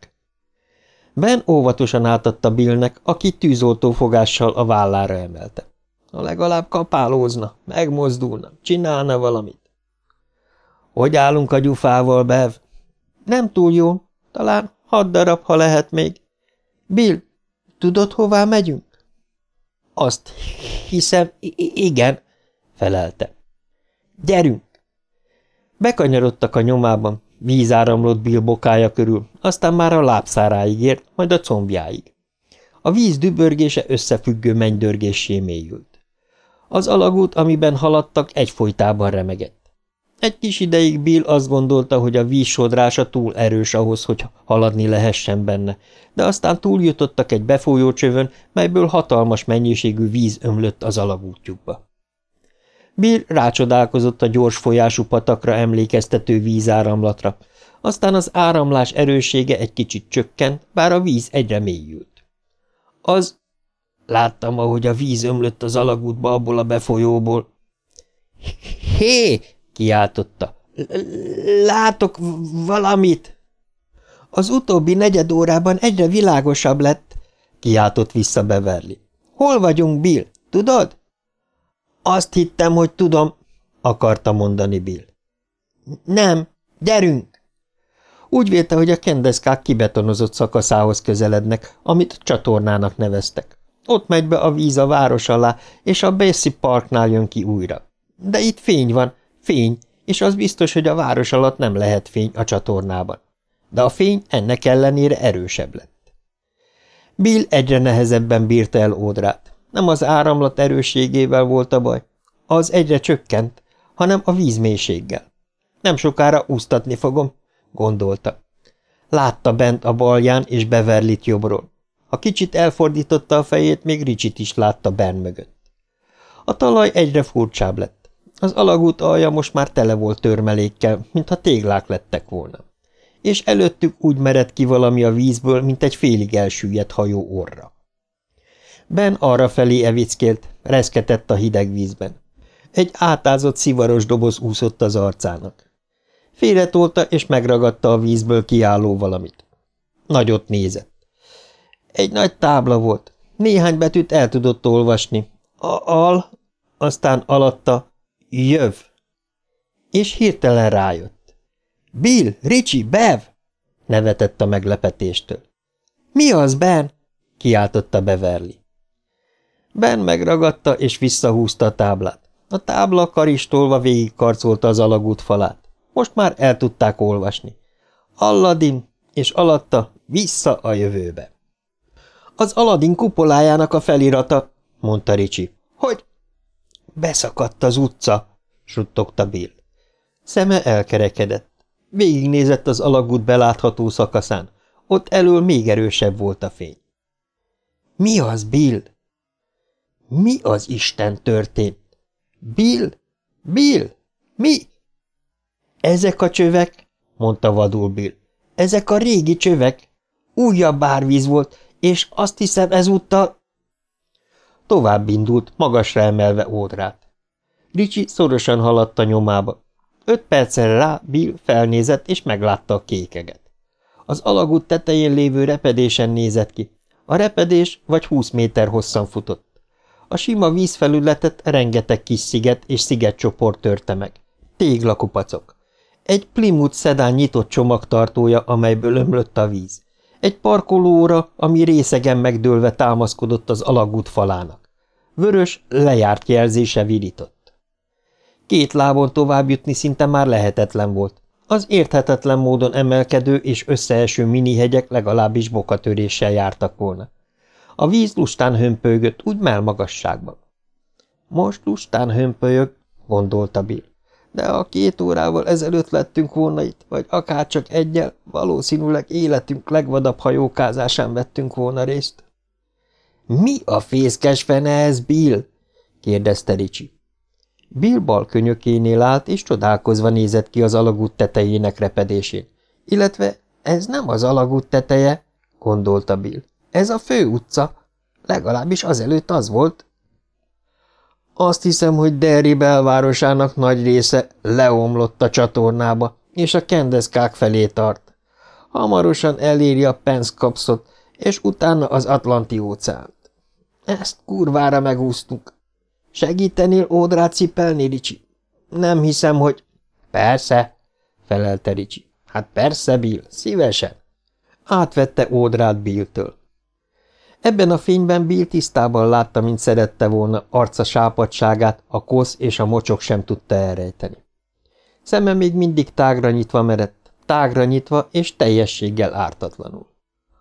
Ben óvatosan átadta Billnek, aki tűzoltó fogással a vállára emelte. Ha legalább kapálózna, megmozdulna, csinálna valamit. Hogy állunk a gyufával, Bev? Nem túl jó. Talán hat darab, ha lehet még. Bill, tudod, hová megyünk? Azt hiszem, igen, felelte. Gyerünk! Bekanyarodtak a nyomában, víz áramlott Bill bokája körül, aztán már a lábszáráig ért, majd a combjáig. A víz dübörgése összefüggő mennydörgéssé mélyült. Az alagút, amiben haladtak, egyfolytában remegett. Egy kis ideig Bill azt gondolta, hogy a víz sodrása túl erős ahhoz, hogy haladni lehessen benne, de aztán túljutottak egy befolyócsövön, melyből hatalmas mennyiségű víz ömlött az alagútjukba. Bill rácsodálkozott a gyors folyású patakra emlékeztető vízáramlatra, aztán az áramlás erőssége egy kicsit csökkent, bár a víz egyre mélyült. Az Láttam, ahogy a víz ömlött az alagútba abból a befolyóból. – Hé! – kiáltotta. – Látok valamit! Az utóbbi negyed órában egyre világosabb lett – kiáltott vissza Beverly. – Hol vagyunk, Bill? Tudod? – Azt hittem, hogy tudom – akarta mondani Bill. – Nem, gyerünk! Úgy vélte, hogy a kendeszkák kibetonozott szakaszához közelednek, amit csatornának neveztek. Ott megy be a víz a város alá, és a Bessie Parknál jön ki újra. De itt fény van, fény, és az biztos, hogy a város alatt nem lehet fény a csatornában. De a fény ennek ellenére erősebb lett. Bill egyre nehezebben bírta el ódrát. Nem az áramlat erősségével volt a baj, az egyre csökkent, hanem a vízmélységgel. Nem sokára úsztatni fogom, gondolta. Látta bent a balján és Beverlit jobbról. A kicsit elfordította a fejét, még Ricsit is látta Ben mögött. A talaj egyre furcsább lett. Az alagút alja most már tele volt törmelékkel, mintha téglák lettek volna. És előttük úgy mered ki valami a vízből, mint egy félig elsüllyedt hajó orra. Ben arra felé evickélt, reszketett a hideg vízben. Egy átázott szivaros doboz úszott az arcának. Félretolta és megragadta a vízből kiálló valamit. Nagyot nézett. Egy nagy tábla volt. Néhány betűt el tudott olvasni. A al, aztán alatta jöv. És hirtelen rájött. Bill, Ricsi, Bev! nevetett a meglepetéstől. Mi az, Ben? kiáltotta Beverly. Ben megragadta és visszahúzta a táblát. A tábla karistolva végigkarcolta az alagút falát. Most már el tudták olvasni. Aladdin, és alatta vissza a jövőbe. Az Aladin kupolájának a felirata, mondta Ricsi. Hogy? Beszakadt az utca, suttogta Bill. Szeme elkerekedett. Végignézett az alagút belátható szakaszán. Ott elől még erősebb volt a fény. Mi az, Bill? Mi az Isten történt? Bill? Bill? Mi? Ezek a csövek, mondta vadul Bill. Ezek a régi csövek. Újabb árvíz volt, és azt hiszem ezúttal... Tovább indult, magasra emelve ódrát. Ricsi szorosan haladt a nyomába. Öt percre rá Bill felnézett, és meglátta a kékeget. Az alagút tetején lévő repedésen nézett ki. A repedés vagy húsz méter hosszan futott. A sima vízfelületet rengeteg kis sziget és szigetcsoport törte meg. Téglakupacok. Egy Plymouth szedán nyitott csomagtartója, amelyből ömlött a víz. Egy parkolóra, ami részegen megdőlve támaszkodott az alagút falának. Vörös, lejárt jelzése virított. Két lábon tovább jutni szinte már lehetetlen volt. Az érthetetlen módon emelkedő és összeeső minihegyek legalábbis bokatöréssel jártak volna. A víz lustán hömpölygött, úgy melmagasságban. Most lustán hömpölyög, gondolta Bill. De a két órával ezelőtt lettünk volna itt, vagy akár csak egyel, valószínűleg életünk legvadabb hajókázásán vettünk volna részt. – Mi a fészkes fene ez, Bill? – kérdezte Ricsi. Bill bal könyökénél állt, és csodálkozva nézett ki az alagút tetejének repedésén. Illetve ez nem az alagút teteje, gondolta Bill. Ez a fő utca. Legalábbis azelőtt az volt. Azt hiszem, hogy Derry belvárosának nagy része leomlott a csatornába, és a kendeszkák felé tart. Hamarosan eléri a Penskapszot, és utána az Atlanti óceánt. Ezt kurvára megúsztunk. Segítenél ódrát cipelni, Ricsi? Nem hiszem, hogy... Persze, felelte Ricsi. Hát persze, Bill, szívesen. Átvette ódrát Billtől. Ebben a fényben Bill tisztában látta, mint szerette volna, arca sápadságát a kosz és a mocsok sem tudta elrejteni. Szeme még mindig tágra nyitva merett, tágra nyitva és teljességgel ártatlanul.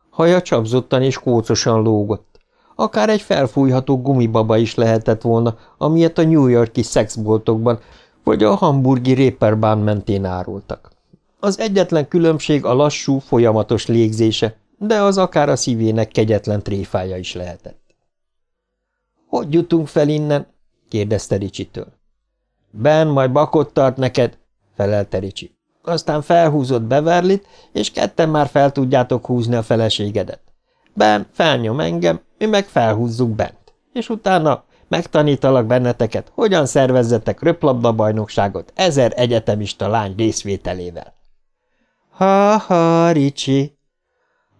Haja csapzottan és kócosan lógott. Akár egy felfújható gumibaba is lehetett volna, amilyet a New Yorki szexboltokban vagy a hamburgi Réperbán mentén árultak. Az egyetlen különbség a lassú, folyamatos légzése, de az akár a szívének kegyetlen tréfája is lehetett. – Hogy jutunk fel innen? – kérdezte Ricsitől. – Ben majd bakot tart neked – felelte Ricsi. – Aztán felhúzott Beverlit, és ketten már fel tudjátok húzni a feleségedet. Ben felnyom engem, mi meg felhúzzuk bent, és utána megtanítalak benneteket, hogyan szervezzetek röplabdabajnokságot ezer egyetemista lány részvételével. Ha-ha, Ricsi,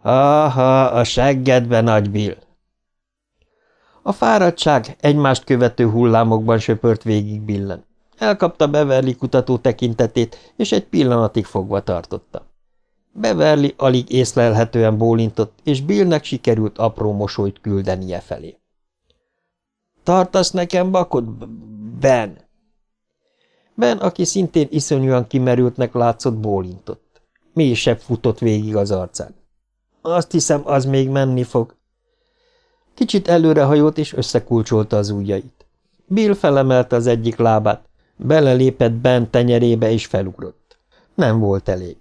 Aha, a seggedbe, nagy Bill! A fáradtság egymást követő hullámokban söpört végig Billen. Elkapta Beverly kutató tekintetét, és egy pillanatig fogva tartotta. Beverly alig észlelhetően bólintott, és Billnek sikerült apró mosolyt küldenie felé. – Tartasz nekem bakot, Ben? Ben, aki szintén iszonyúan kimerültnek látszott, bólintott. Mélysebb futott végig az arcán. Azt hiszem, az még menni fog. Kicsit előrehajolt és összekulcsolta az ujjait. Bill felemelte az egyik lábát, belelépett Ben tenyerébe és felugrott. Nem volt elég.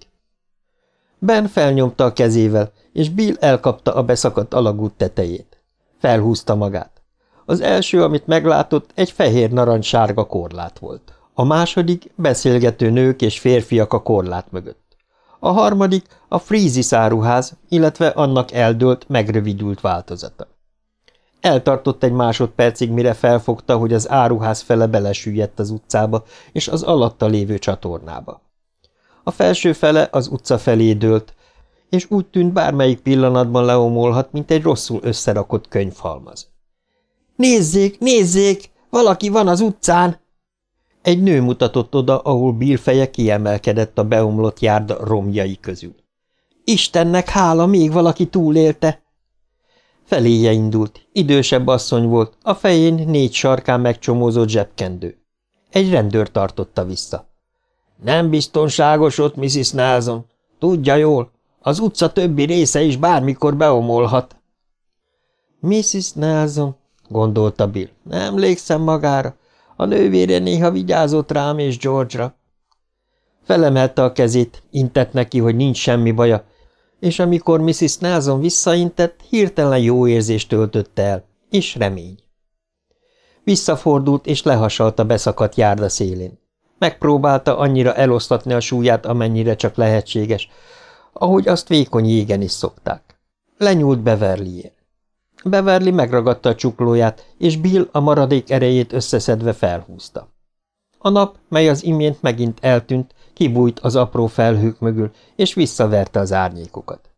Ben felnyomta a kezével, és Bill elkapta a beszakadt alagút tetejét. Felhúzta magát. Az első, amit meglátott, egy fehér-narancssárga korlát volt. A második beszélgető nők és férfiak a korlát mögött a harmadik a frízi száruház, illetve annak eldőlt, megrövidült változata. Eltartott egy másodpercig, mire felfogta, hogy az áruház fele belesüllyedt az utcába és az alatta lévő csatornába. A felső fele az utca felé dőlt, és úgy tűnt bármelyik pillanatban leomolhat, mint egy rosszul összerakott könyvhalmaz. – Nézzék, nézzék! Valaki van az utcán! Egy nő mutatott oda, ahol Bill feje kiemelkedett a beomlott járda romjai közül. Istennek hála, még valaki túlélte! Feléje indult. Idősebb asszony volt, a fején négy sarkán megcsomózott zsebkendő. Egy rendőr tartotta vissza. Nem biztonságos ott, Mrs. Nelson. Tudja jól, az utca többi része is bármikor beomolhat. Mrs. Nelson, gondolta Bill, emlékszem magára. A nővére néha vigyázott rám és George-ra. Felemelte a kezét, intett neki, hogy nincs semmi baja, és amikor Mrs. Nelson visszaintett, hirtelen jó érzést töltötte el, és remény. Visszafordult, és lehasalt a beszakadt járda szélén. Megpróbálta annyira eloszlatni a súlyát, amennyire csak lehetséges, ahogy azt vékony jégen is szokták. Lenyúlt Beverlyért. Beverly megragadta a csuklóját, és Bill a maradék erejét összeszedve felhúzta. A nap, mely az imént megint eltűnt, kibújt az apró felhők mögül, és visszaverte az árnyékokat.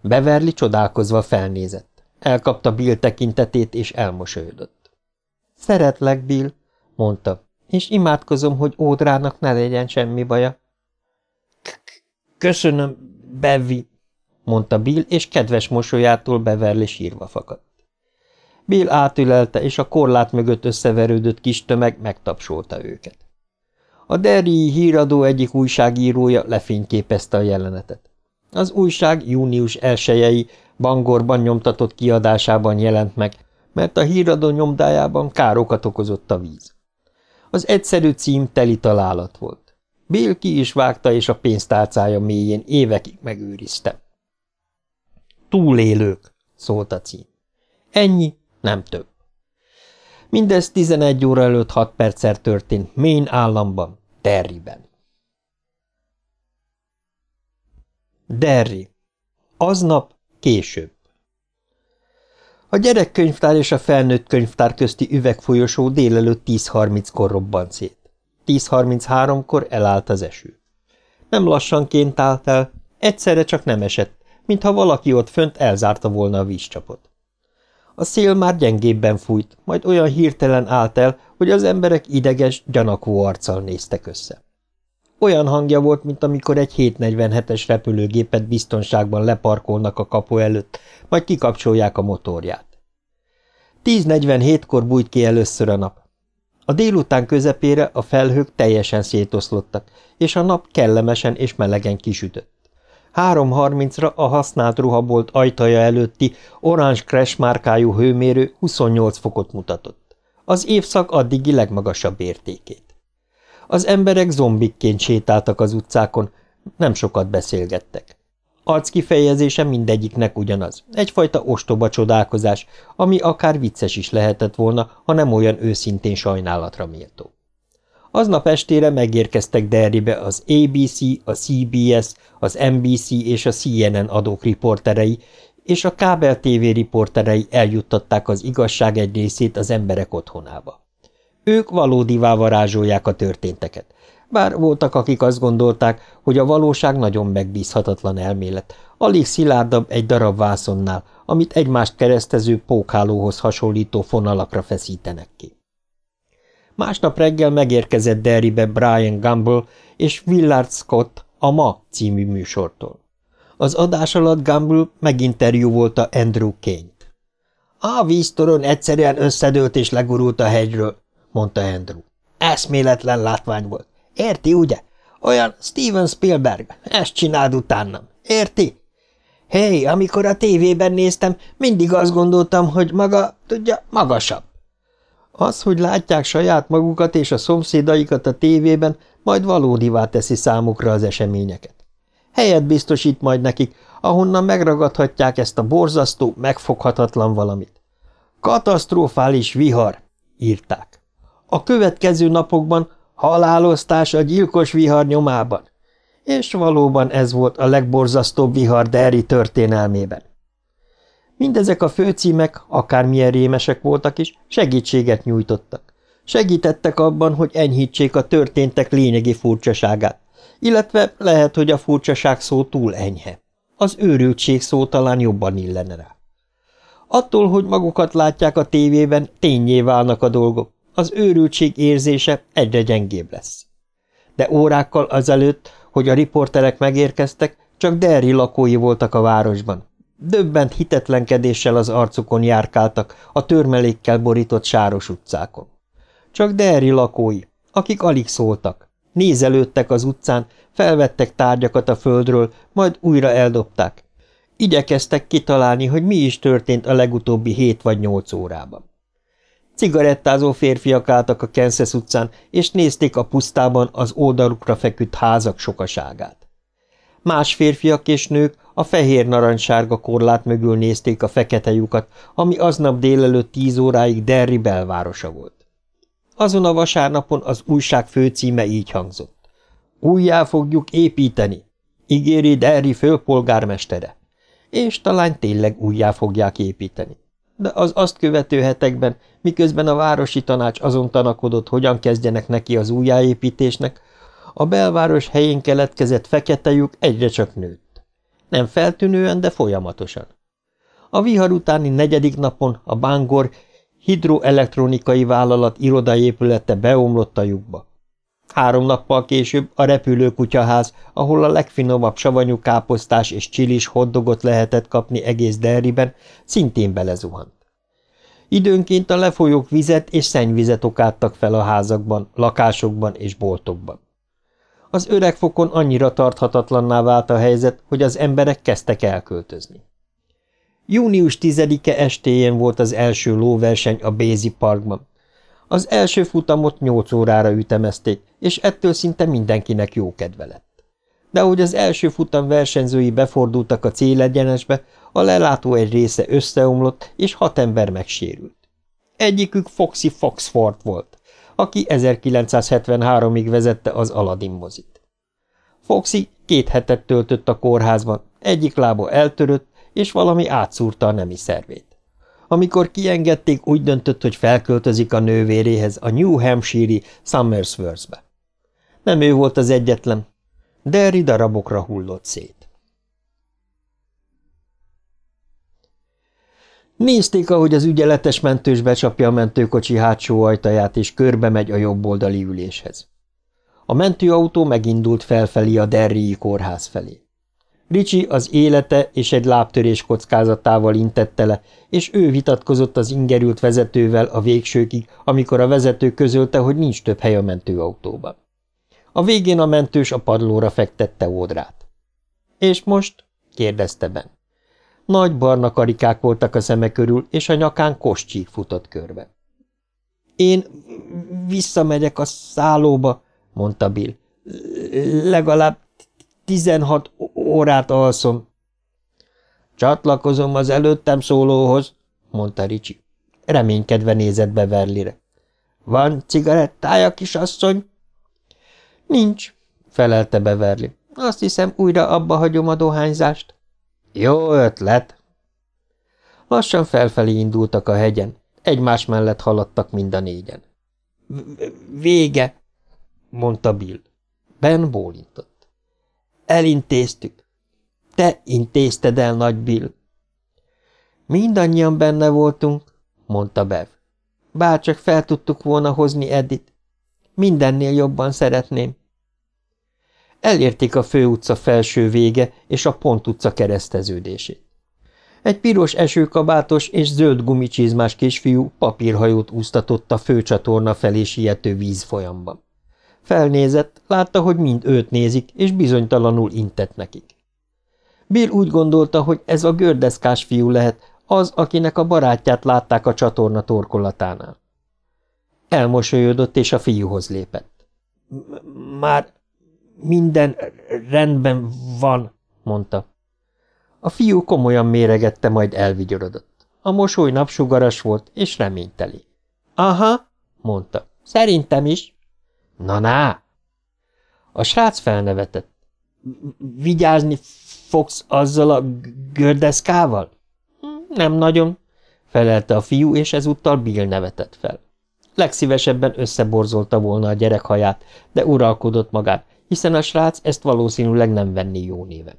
Beverly csodálkozva felnézett. Elkapta Bill tekintetét, és elmosolyodott. – Szeretlek, Bill – mondta, – és imádkozom, hogy Ódrának ne legyen semmi baja. Köszönöm, Bevi, mondta Bill, és kedves mosolyától Beverly sírva fakadt. Bill átülelte, és a korlát mögött összeverődött kis tömeg megtapsolta őket. A Derry híradó egyik újságírója lefényképezte a jelenetet. Az újság június elsőjei Bangorban nyomtatott kiadásában jelent meg, mert a híradó nyomdájában károkat okozott a víz. Az egyszerű cím teli találat volt. Bill ki is vágta, és a pénztárcája mélyén évekig megőrizte. Túlélők, szólt a cím. Ennyi, nem több. Mindez 11 óra előtt 6 perccel történt Maine államban, Derryben. Derry. Aznap később. A gyerekkönyvtár és a felnőtt könyvtár közti üvegfolyosó délelőtt 10.30-kor robbant szét. 10.33-kor elállt az eső. Nem lassanként állt el, egyszerre csak nem esett, mintha valaki ott fönt elzárta volna a vízcsapot. A szél már gyengébben fújt, majd olyan hirtelen állt el, hogy az emberek ideges, gyanakvó arccal néztek össze. Olyan hangja volt, mint amikor egy 747-es repülőgépet biztonságban leparkolnak a kapu előtt, majd kikapcsolják a motorját. 10.47-kor bújt ki először a nap. A délután közepére a felhők teljesen szétoszlottak, és a nap kellemesen és melegen kisütött. 3.30-ra a használt ruhabolt ajtaja előtti Orange Crash márkájú hőmérő 28 fokot mutatott. Az évszak addigi legmagasabb értékét. Az emberek zombikként sétáltak az utcákon, nem sokat beszélgettek. Arc kifejezése mindegyiknek ugyanaz, egyfajta ostoba csodálkozás, ami akár vicces is lehetett volna, ha nem olyan őszintén sajnálatra méltó. Aznap estére megérkeztek Derrybe az ABC, a CBS, az NBC és a CNN adók riporterei, és a kábel TV riporterei eljuttatták az igazság egy részét az emberek otthonába. Ők valódivá varázsolják a történteket, bár voltak, akik azt gondolták, hogy a valóság nagyon megbízhatatlan elmélet, alig szilárdabb egy darab vászonnál, amit egymást keresztező pókhálóhoz hasonlító fonalakra feszítenek ki. Másnap reggel megérkezett Derrybe Brian Gamble és Willard Scott a Ma című műsortól. Az adás alatt Gamble meginterjúvolta Andrew Kane-t. A víztoron egyszerűen összedőlt és legurult a hegyről, mondta Andrew. Eszméletlen látvány volt. Érti, ugye? Olyan Steven Spielberg. Ezt csináld utánam. Érti? Hé, hey, amikor a tévében néztem, mindig azt gondoltam, hogy maga, tudja, magasabb. Az, hogy látják saját magukat és a szomszédaikat a tévében, majd valódivá teszi számukra az eseményeket. Helyet biztosít majd nekik, ahonnan megragadhatják ezt a borzasztó, megfoghatatlan valamit. Katasztrofális vihar, írták. A következő napokban haláloztás a gyilkos vihar nyomában. És valóban ez volt a legborzasztóbb vihar Derry történelmében. Mindezek a főcímek, akármilyen rémesek voltak is, segítséget nyújtottak. Segítettek abban, hogy enyhítsék a történtek lényegi furcsaságát, illetve lehet, hogy a furcsaság szó túl enyhe. Az őrültség szó talán jobban illene rá. Attól, hogy magukat látják a tévében, tényé válnak a dolgok, az őrültség érzése egyre gyengébb lesz. De órákkal azelőtt, hogy a riporterek megérkeztek, csak Derry lakói voltak a városban, Döbbent hitetlenkedéssel az arcukon járkáltak a törmelékkel borított sáros utcákon. Csak Derry lakói, akik alig szóltak, nézelődtek az utcán, felvettek tárgyakat a földről, majd újra eldobták. Igyekeztek kitalálni, hogy mi is történt a legutóbbi hét vagy nyolc órában. Cigarettázó férfiak álltak a Kansas utcán, és nézték a pusztában az oldalukra feküdt házak sokaságát. Más férfiak és nők a fehér-narancssárga korlát mögül nézték a fekete lyukat, ami aznap délelőtt tíz óráig Derry belvárosa volt. Azon a vasárnapon az újság főcíme így hangzott. Újjá fogjuk építeni, ígéri Derry főpolgármestere. És talán tényleg újjá fogják építeni. De az azt követő hetekben, miközben a városi tanács azon tanakodott, hogyan kezdjenek neki az újjáépítésnek, a belváros helyén keletkezett fekete egyre csak nőtt. Nem feltűnően, de folyamatosan. A vihar utáni negyedik napon a Bangor hidroelektronikai vállalat irodaépülete beomlott a lyukba. Három nappal később a repülőkutyaház, ahol a legfinomabb savanyú káposztás és csilis hoddogot lehetett kapni egész Derriben, szintén belezuhant. Időnként a lefolyók vizet és szennyvizet okáttak fel a házakban, lakásokban és boltokban. Az öreg fokon annyira tarthatatlanná vált a helyzet, hogy az emberek kezdtek elköltözni. Június 10-e estéjén volt az első lóverseny a Bézi Parkban. Az első futamot 8 órára ütemezték, és ettől szinte mindenkinek jó kedve lett. De ahogy az első futam versenyzői befordultak a célegyenesbe, a lelátó egy része összeomlott, és hat ember megsérült. Egyikük Foxy Foxford volt, aki 1973-ig vezette az Aladdin mozit. Foxy két hetet töltött a kórházban, egyik lába eltörött, és valami átszúrta a nemi szervét. Amikor kiengedték, úgy döntött, hogy felköltözik a nővéréhez a New Hampshire-i Summersworth-be. Nem ő volt az egyetlen, de darabokra hullott szét. Nézték, ahogy az ügyeletes mentős becsapja a mentőkocsi hátsó ajtaját, és körbe megy a jobboldali üléshez. A mentőautó megindult felfelé a Derrii kórház felé. Ricsi az élete és egy lábtörés kockázatával intette le, és ő vitatkozott az ingerült vezetővel a végsőkig, amikor a vezető közölte, hogy nincs több hely a mentőautóban. A végén a mentős a padlóra fektette ódrát. – És most? – kérdezte Ben. Nagy barna karikák voltak a szeme körül, és a nyakán koscsík futott körbe. – Én visszamegyek a szállóba – mondta Bill. – Legalább tizenhat órát alszom. – Csatlakozom az előttem szólóhoz – mondta Ricsi. Reménykedve nézett Beverlyre. – Van cigarettája, kisasszony? – Nincs – felelte Beverly. – Azt hiszem, újra abba hagyom a dohányzást. Jó ötlet! Lassan felfelé indultak a hegyen, egymás mellett haladtak mind a négyen. – Vége! – mondta Bill. Ben bólintott. – Elintéztük. Te intézted el, nagy Bill. – Mindannyian benne voltunk – mondta Bev. – Bárcsak fel tudtuk volna hozni Edit. Mindennél jobban szeretném. Elérték a főutca felső vége és a Pont utca kereszteződését. Egy piros esőkabátos és zöld gumicsizmás kisfiú papírhajót úsztatott a főcsatorna felé siető vízfolyamban. Felnézett, látta, hogy mind őt nézik, és bizonytalanul intett nekik. Bill úgy gondolta, hogy ez a gördeszkás fiú lehet, az, akinek a barátját látták a csatorna torkolatánál. Elmosolyodott, és a fiúhoz lépett. – Már minden rendben van, mondta. A fiú komolyan méregette, majd elvigyorodott. A mosoly napsugaras volt, és reményteli. Aha, mondta. Szerintem is. Na, na! A srác felnevetett. Vigyázni fogsz azzal a gördeszkával? Nem nagyon, felelte a fiú, és ezúttal Bill nevetett fel. Legszívesebben összeborzolta volna a gyerek haját, de uralkodott magát, hiszen a srác ezt valószínűleg nem venni jó néven.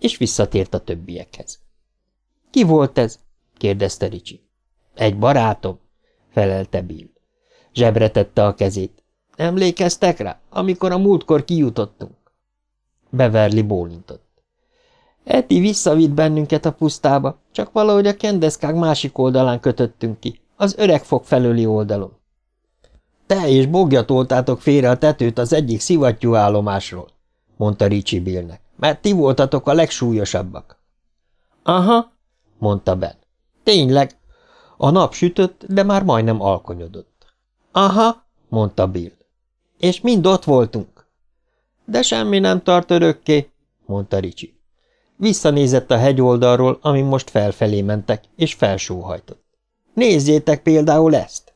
És visszatért a többiekhez. – Ki volt ez? – kérdezte Ricsi. – Egy barátom – felelte Bill. Zsebre tette a kezét. – Emlékeztek rá, amikor a múltkor kijutottunk? Beverly bólintott. Eti visszavitt bennünket a pusztába, csak valahogy a kendeszkák másik oldalán kötöttünk ki, az öreg fog felőli oldalon. Te és Bogja toltátok félre a tetőt az egyik szivattyú állomásról, mondta Ricsi Billnek, mert ti voltatok a legsúlyosabbak. Aha, mondta Ben. Tényleg. A nap sütött, de már majdnem alkonyodott. Aha, mondta Bill. És mind ott voltunk. De semmi nem tart örökké, mondta Ricsi. Visszanézett a hegyoldalról, amin most felfelé mentek, és felsóhajtott. Nézzétek például ezt!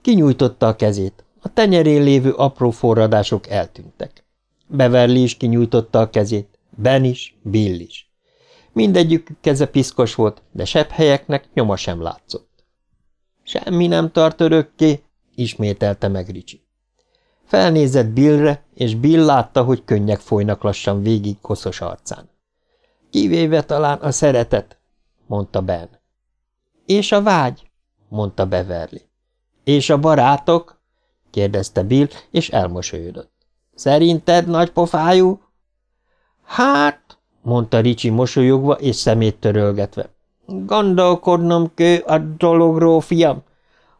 Kinyújtotta a kezét. A tenyerén lévő apró forradások eltűntek. Beverly is kinyújtotta a kezét. Ben is, Bill is. Mindegyik keze piszkos volt, de sebb helyeknek nyoma sem látszott. Semmi nem tart örökké, ismételte meg Ricsi. Felnézett Billre, és Bill látta, hogy könnyek folynak lassan végig koszos arcán. Kivéve talán a szeretet, mondta Ben. És a vágy, mondta Beverly. És a barátok? – kérdezte Bill, és elmosolyodott. – Szerinted nagy pofájú? – Hát – mondta Ricsi mosolyogva és szemét törölgetve. – Gondolkodnom kő a dologról, fiam.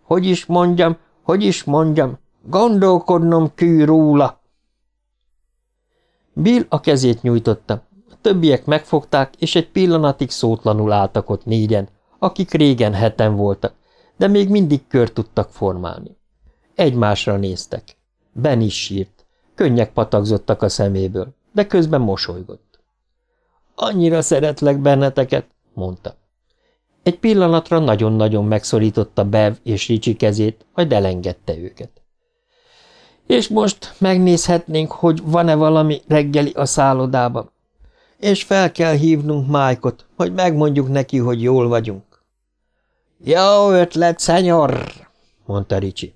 Hogy is mondjam, hogy is mondjam, gondolkodnom kő róla. Bill a kezét nyújtotta. A többiek megfogták, és egy pillanatig szótlanul álltak ott négyen, akik régen heten voltak, de még mindig kör tudtak formálni. Egymásra néztek. Ben is sírt. Könnyek patakzottak a szeméből, de közben mosolygott. Annyira szeretlek benneteket, mondta. Egy pillanatra nagyon-nagyon megszorította Bev és Ricsi kezét, majd elengedte őket. És most megnézhetnénk, hogy van-e valami reggeli a szállodában. És fel kell hívnunk Májkot, hogy megmondjuk neki, hogy jól vagyunk. Jó ötlet, szenyor, mondta Ricsi.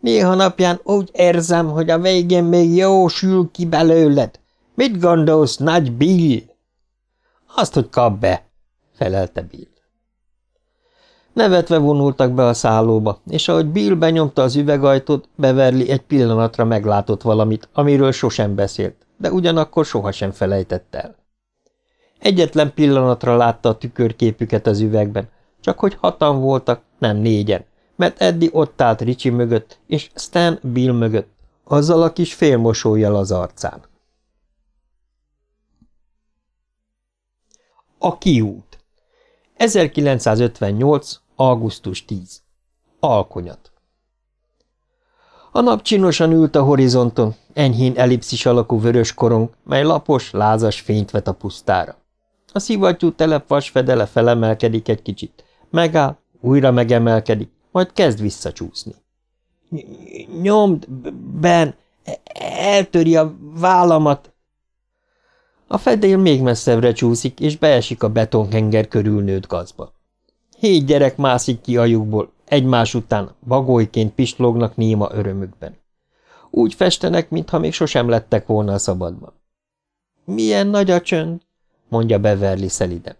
Néha napján úgy érzem, hogy a végén még jó sül ki belőled. Mit gondolsz, nagy Bill? Azt, hogy kap be, felelte Bill. Nevetve vonultak be a szállóba, és ahogy Bill benyomta az üvegajtót, Beverly egy pillanatra meglátott valamit, amiről sosem beszélt, de ugyanakkor sohasem felejtett el. Egyetlen pillanatra látta a tükörképüket az üvegben, csak hogy hatan voltak, nem négyen, mert Eddie ott állt Ricsi mögött, és Stan Bill mögött, azzal a kis félmosójjal az arcán. A kiút 1958. augusztus 10. Alkonyat A nap csinosan ült a horizonton, enyhén ellipszis alakú vörös korong, mely lapos, lázas fényt vet a pusztára. A szivattyú telep vasfedele felemelkedik egy kicsit, megáll, újra megemelkedik, majd kezd visszacsúszni. – Nyomd, Ben, eltöri a vállamat! A fedél még messzebbre csúszik, és beesik a betonhenger körülnőtt gazba. Hét gyerek mászik ki a lyukból, egymás után bagolyként pislognak néma örömükben. Úgy festenek, mintha még sosem lettek volna a szabadban. – Milyen nagy a csönd! – mondja Beverly szeliden.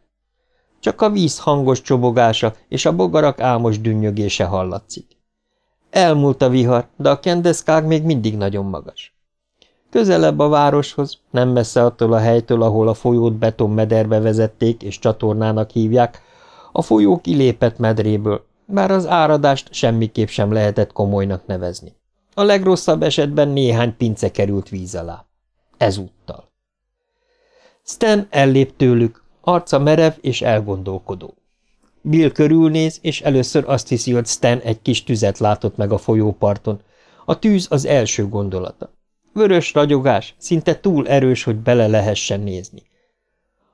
Csak a víz hangos csobogása és a bogarak álmos dünnyögése hallatszik. Elmúlt a vihar, de a kendeszkág még mindig nagyon magas. Közelebb a városhoz, nem messze attól a helytől, ahol a folyót betonmederbe vezették és csatornának hívják, a folyó kilépett medréből, bár az áradást semmiképp sem lehetett komolynak nevezni. A legrosszabb esetben néhány pince került víz alá. Ezúttal. Stan ellép tőlük, Arca merev és elgondolkodó. Bill körülnéz, és először azt hiszi, hogy Stan egy kis tüzet látott meg a folyóparton. A tűz az első gondolata. Vörös ragyogás, szinte túl erős, hogy bele lehessen nézni.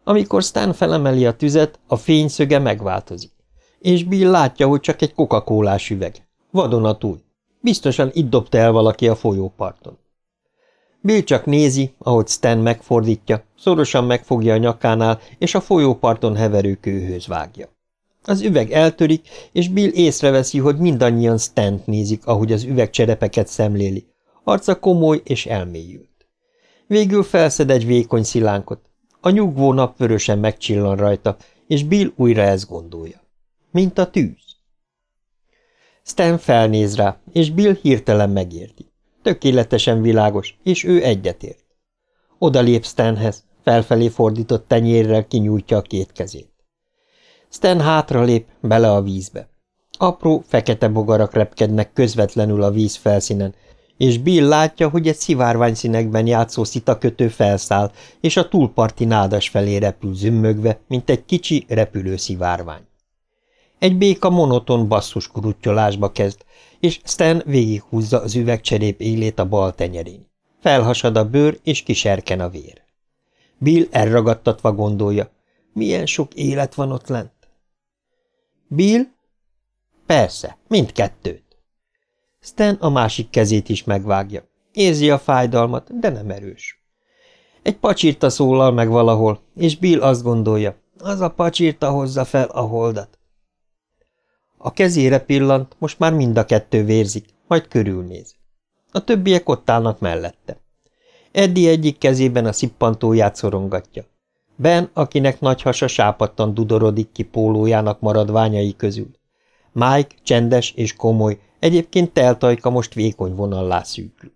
Amikor Stan felemeli a tüzet, a fényszöge megváltozik. És Bill látja, hogy csak egy coca üveg. Vadonatúj. Biztosan itt dobta el valaki a folyóparton. Bill csak nézi, ahogy Stan megfordítja, szorosan megfogja a nyakánál, és a folyóparton heverő kőhöz vágja. Az üveg eltörik, és Bill észreveszi, hogy mindannyian Stant nézik, ahogy az üvegcserepeket szemléli. Arca komoly és elmélyült. Végül felszed egy vékony szilánkot. A nyugvó nap vörösen megcsillan rajta, és Bill újra ezt gondolja. Mint a tűz. Stan felnéz rá, és Bill hirtelen megérti. Tökéletesen világos, és ő egyetért. Oda lép Stanhez, felfelé fordított tenyérrel kinyújtja a két kezét. Stan hátra lép, bele a vízbe. Apró, fekete bogarak repkednek közvetlenül a víz felszínen, és Bill látja, hogy egy szivárvány színekben játszó szitakötő felszáll, és a túlparti nádas felé repül zümmögve, mint egy kicsi, repülő szivárvány. Egy béka monoton basszus kuruttyolásba kezd, és Stan végighúzza az üvegcserép élét a bal tenyerén. Felhasad a bőr, és kiserken a vér. Bill elragadtatva gondolja, milyen sok élet van ott lent. Bill? Persze, mindkettőt. Stan a másik kezét is megvágja. Érzi a fájdalmat, de nem erős. Egy pacsirta szólal meg valahol, és Bill azt gondolja, az a pacsirta hozza fel a holdat. A kezére pillant, most már mind a kettő vérzik, majd körülnéz. A többiek ott állnak mellette. Eddi egyik kezében a szippantóját szorongatja. Ben, akinek nagy hasa sápadtan dudorodik ki pólójának maradványai közül. Mike, csendes és komoly, Egyébként teltajka most vékony vonallá szűkül.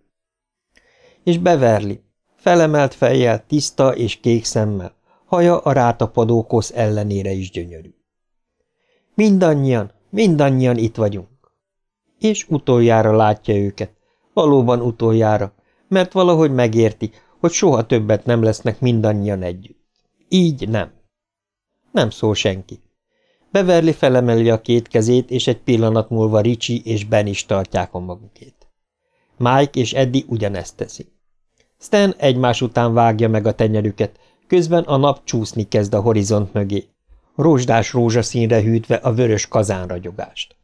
És Beverly, felemelt fejjel, tiszta és kék szemmel, haja a rátapadó kosz ellenére is gyönyörű. Mindannyian, mindannyian itt vagyunk. És utoljára látja őket, valóban utoljára, mert valahogy megérti, hogy soha többet nem lesznek mindannyian együtt. Így nem. Nem szól senki. Beverly felemeli a két kezét, és egy pillanat múlva Ricsi és Ben is tartják a magukét. Mike és Eddie ugyanezt teszi. Stan egymás után vágja meg a tenyerüket, közben a nap csúszni kezd a horizont mögé, rózsdás rózsaszínre hűtve a vörös kazánragyogást.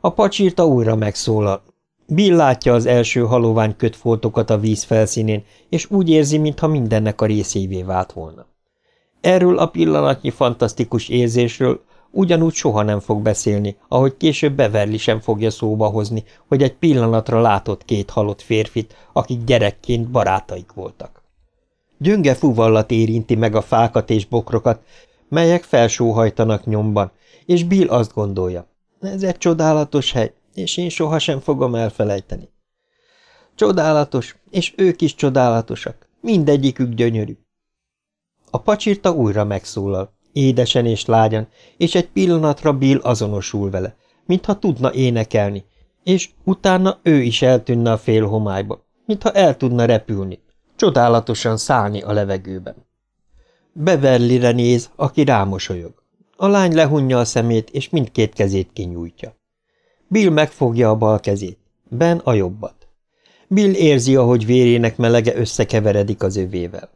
A pacsírta újra megszólal. Bill látja az első halovány kötfoltokat a víz felszínén, és úgy érzi, mintha mindennek a részévé vált volna. Erről a pillanatnyi fantasztikus érzésről ugyanúgy soha nem fog beszélni, ahogy később Beverly sem fogja szóba hozni, hogy egy pillanatra látott két halott férfit, akik gyerekként barátaik voltak. Gyönge fuvallat érinti meg a fákat és bokrokat, melyek felsóhajtanak nyomban, és Bill azt gondolja, ez egy csodálatos hely, és én sohasem fogom elfelejteni. Csodálatos, és ők is csodálatosak, mindegyikük gyönyörű. A pacsirta újra megszólal, édesen és lágyan, és egy pillanatra Bill azonosul vele, mintha tudna énekelni, és utána ő is eltűnne a fél homályba, mintha el tudna repülni, csodálatosan szállni a levegőben. Beverlyre néz, aki rámosolyog. A lány lehunja a szemét, és mindkét kezét kinyújtja. Bill megfogja a bal kezét, Ben a jobbat. Bill érzi, ahogy vérének melege összekeveredik az övével.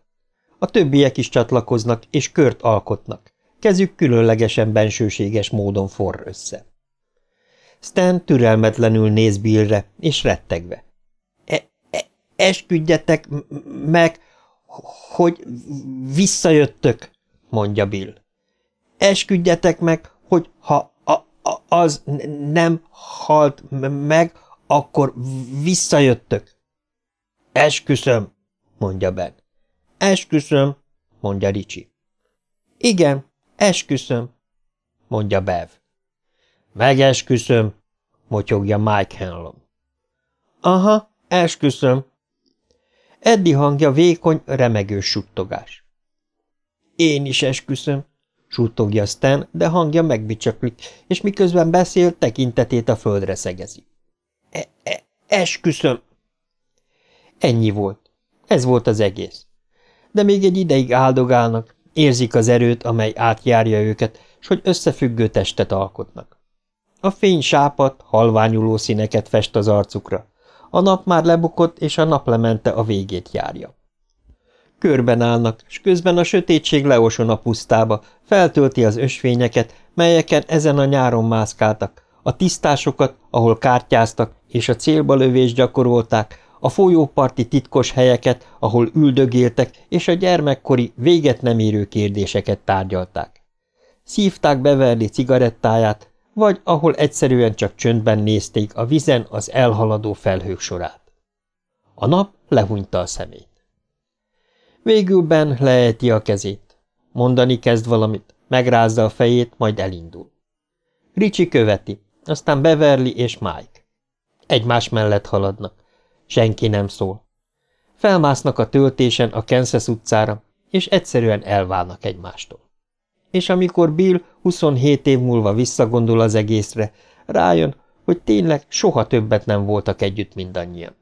A többiek is csatlakoznak, és kört alkotnak. Kezük különlegesen bensőséges módon forr össze. Stan türelmetlenül néz Billre, és rettegve. E -e Esküdjetek meg, hogy visszajöttök, mondja Bill. Esküdjetek meg, hogy ha a, a, az nem halt meg, akkor visszajöttök. Esküszöm, mondja Ben. Esküszöm, mondja Ricsi. Igen, esküszöm, mondja Bev. Megesküszöm, motyogja Mike Henlon. Aha, esküszöm. Eddi hangja vékony, remegő suttogás. Én is esküszöm, suttogja Stan, de hangja megbicsaklik, és miközben beszél, tekintetét a földre szegezi. E -e Esküszöm! Ennyi volt. Ez volt az egész de még egy ideig áldogálnak, érzik az erőt, amely átjárja őket, s hogy összefüggő testet alkotnak. A fény sápat, halványuló színeket fest az arcukra. A nap már lebukott, és a naplemente a végét járja. Körben állnak, s közben a sötétség leoson a pusztába, feltölti az ösvényeket, melyeken ezen a nyáron mászkáltak, a tisztásokat, ahol kártyáztak, és a célba lövést gyakorolták, a folyóparti titkos helyeket, ahol üldögéltek, és a gyermekkori, véget nem érő kérdéseket tárgyalták. Szívták Beverly cigarettáját, vagy ahol egyszerűen csak csöndben nézték a vizen az elhaladó felhők sorát. A nap lehúnyta a szemét. Végül Ben leejti a kezét. Mondani kezd valamit, megrázza a fejét, majd elindul. Ricsi követi, aztán Beverly és Mike. Egymás mellett haladnak. Senki nem szól. Felmásznak a töltésen a Kansas utcára, és egyszerűen elválnak egymástól. És amikor Bill 27 év múlva visszagondol az egészre, rájön, hogy tényleg soha többet nem voltak együtt mindannyian.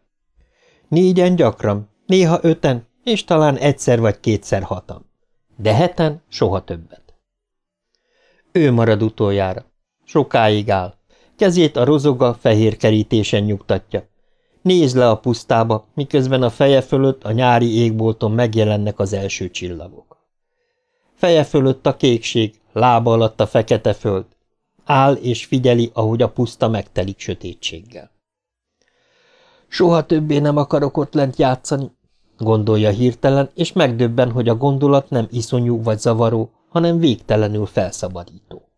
Négyen gyakran, néha öten, és talán egyszer vagy kétszer hatan. De heten soha többet. Ő marad utoljára. Sokáig áll. Kezét a rozoga fehér kerítésen nyugtatja, Nézd le a pusztába, miközben a feje fölött a nyári égbolton megjelennek az első csillagok. Feje fölött a kékség, lába alatt a fekete föld. Áll és figyeli, ahogy a puszta megtelik sötétséggel. Soha többé nem akarok ott lent játszani, gondolja hirtelen, és megdöbben, hogy a gondolat nem iszonyú vagy zavaró, hanem végtelenül felszabadító.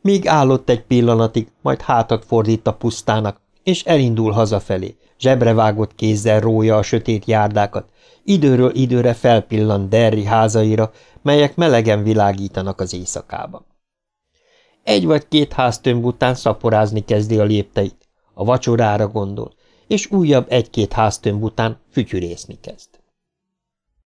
Míg állott egy pillanatig, majd hátat fordít a pusztának, és elindul hazafelé, zsebrevágott kézzel rója a sötét járdákat, időről időre felpillant Derry házaira, melyek melegen világítanak az éjszakában. Egy vagy két háztömb után szaporázni kezdi a lépteit, a vacsorára gondol, és újabb egy-két háztömb után fütyürészni kezd.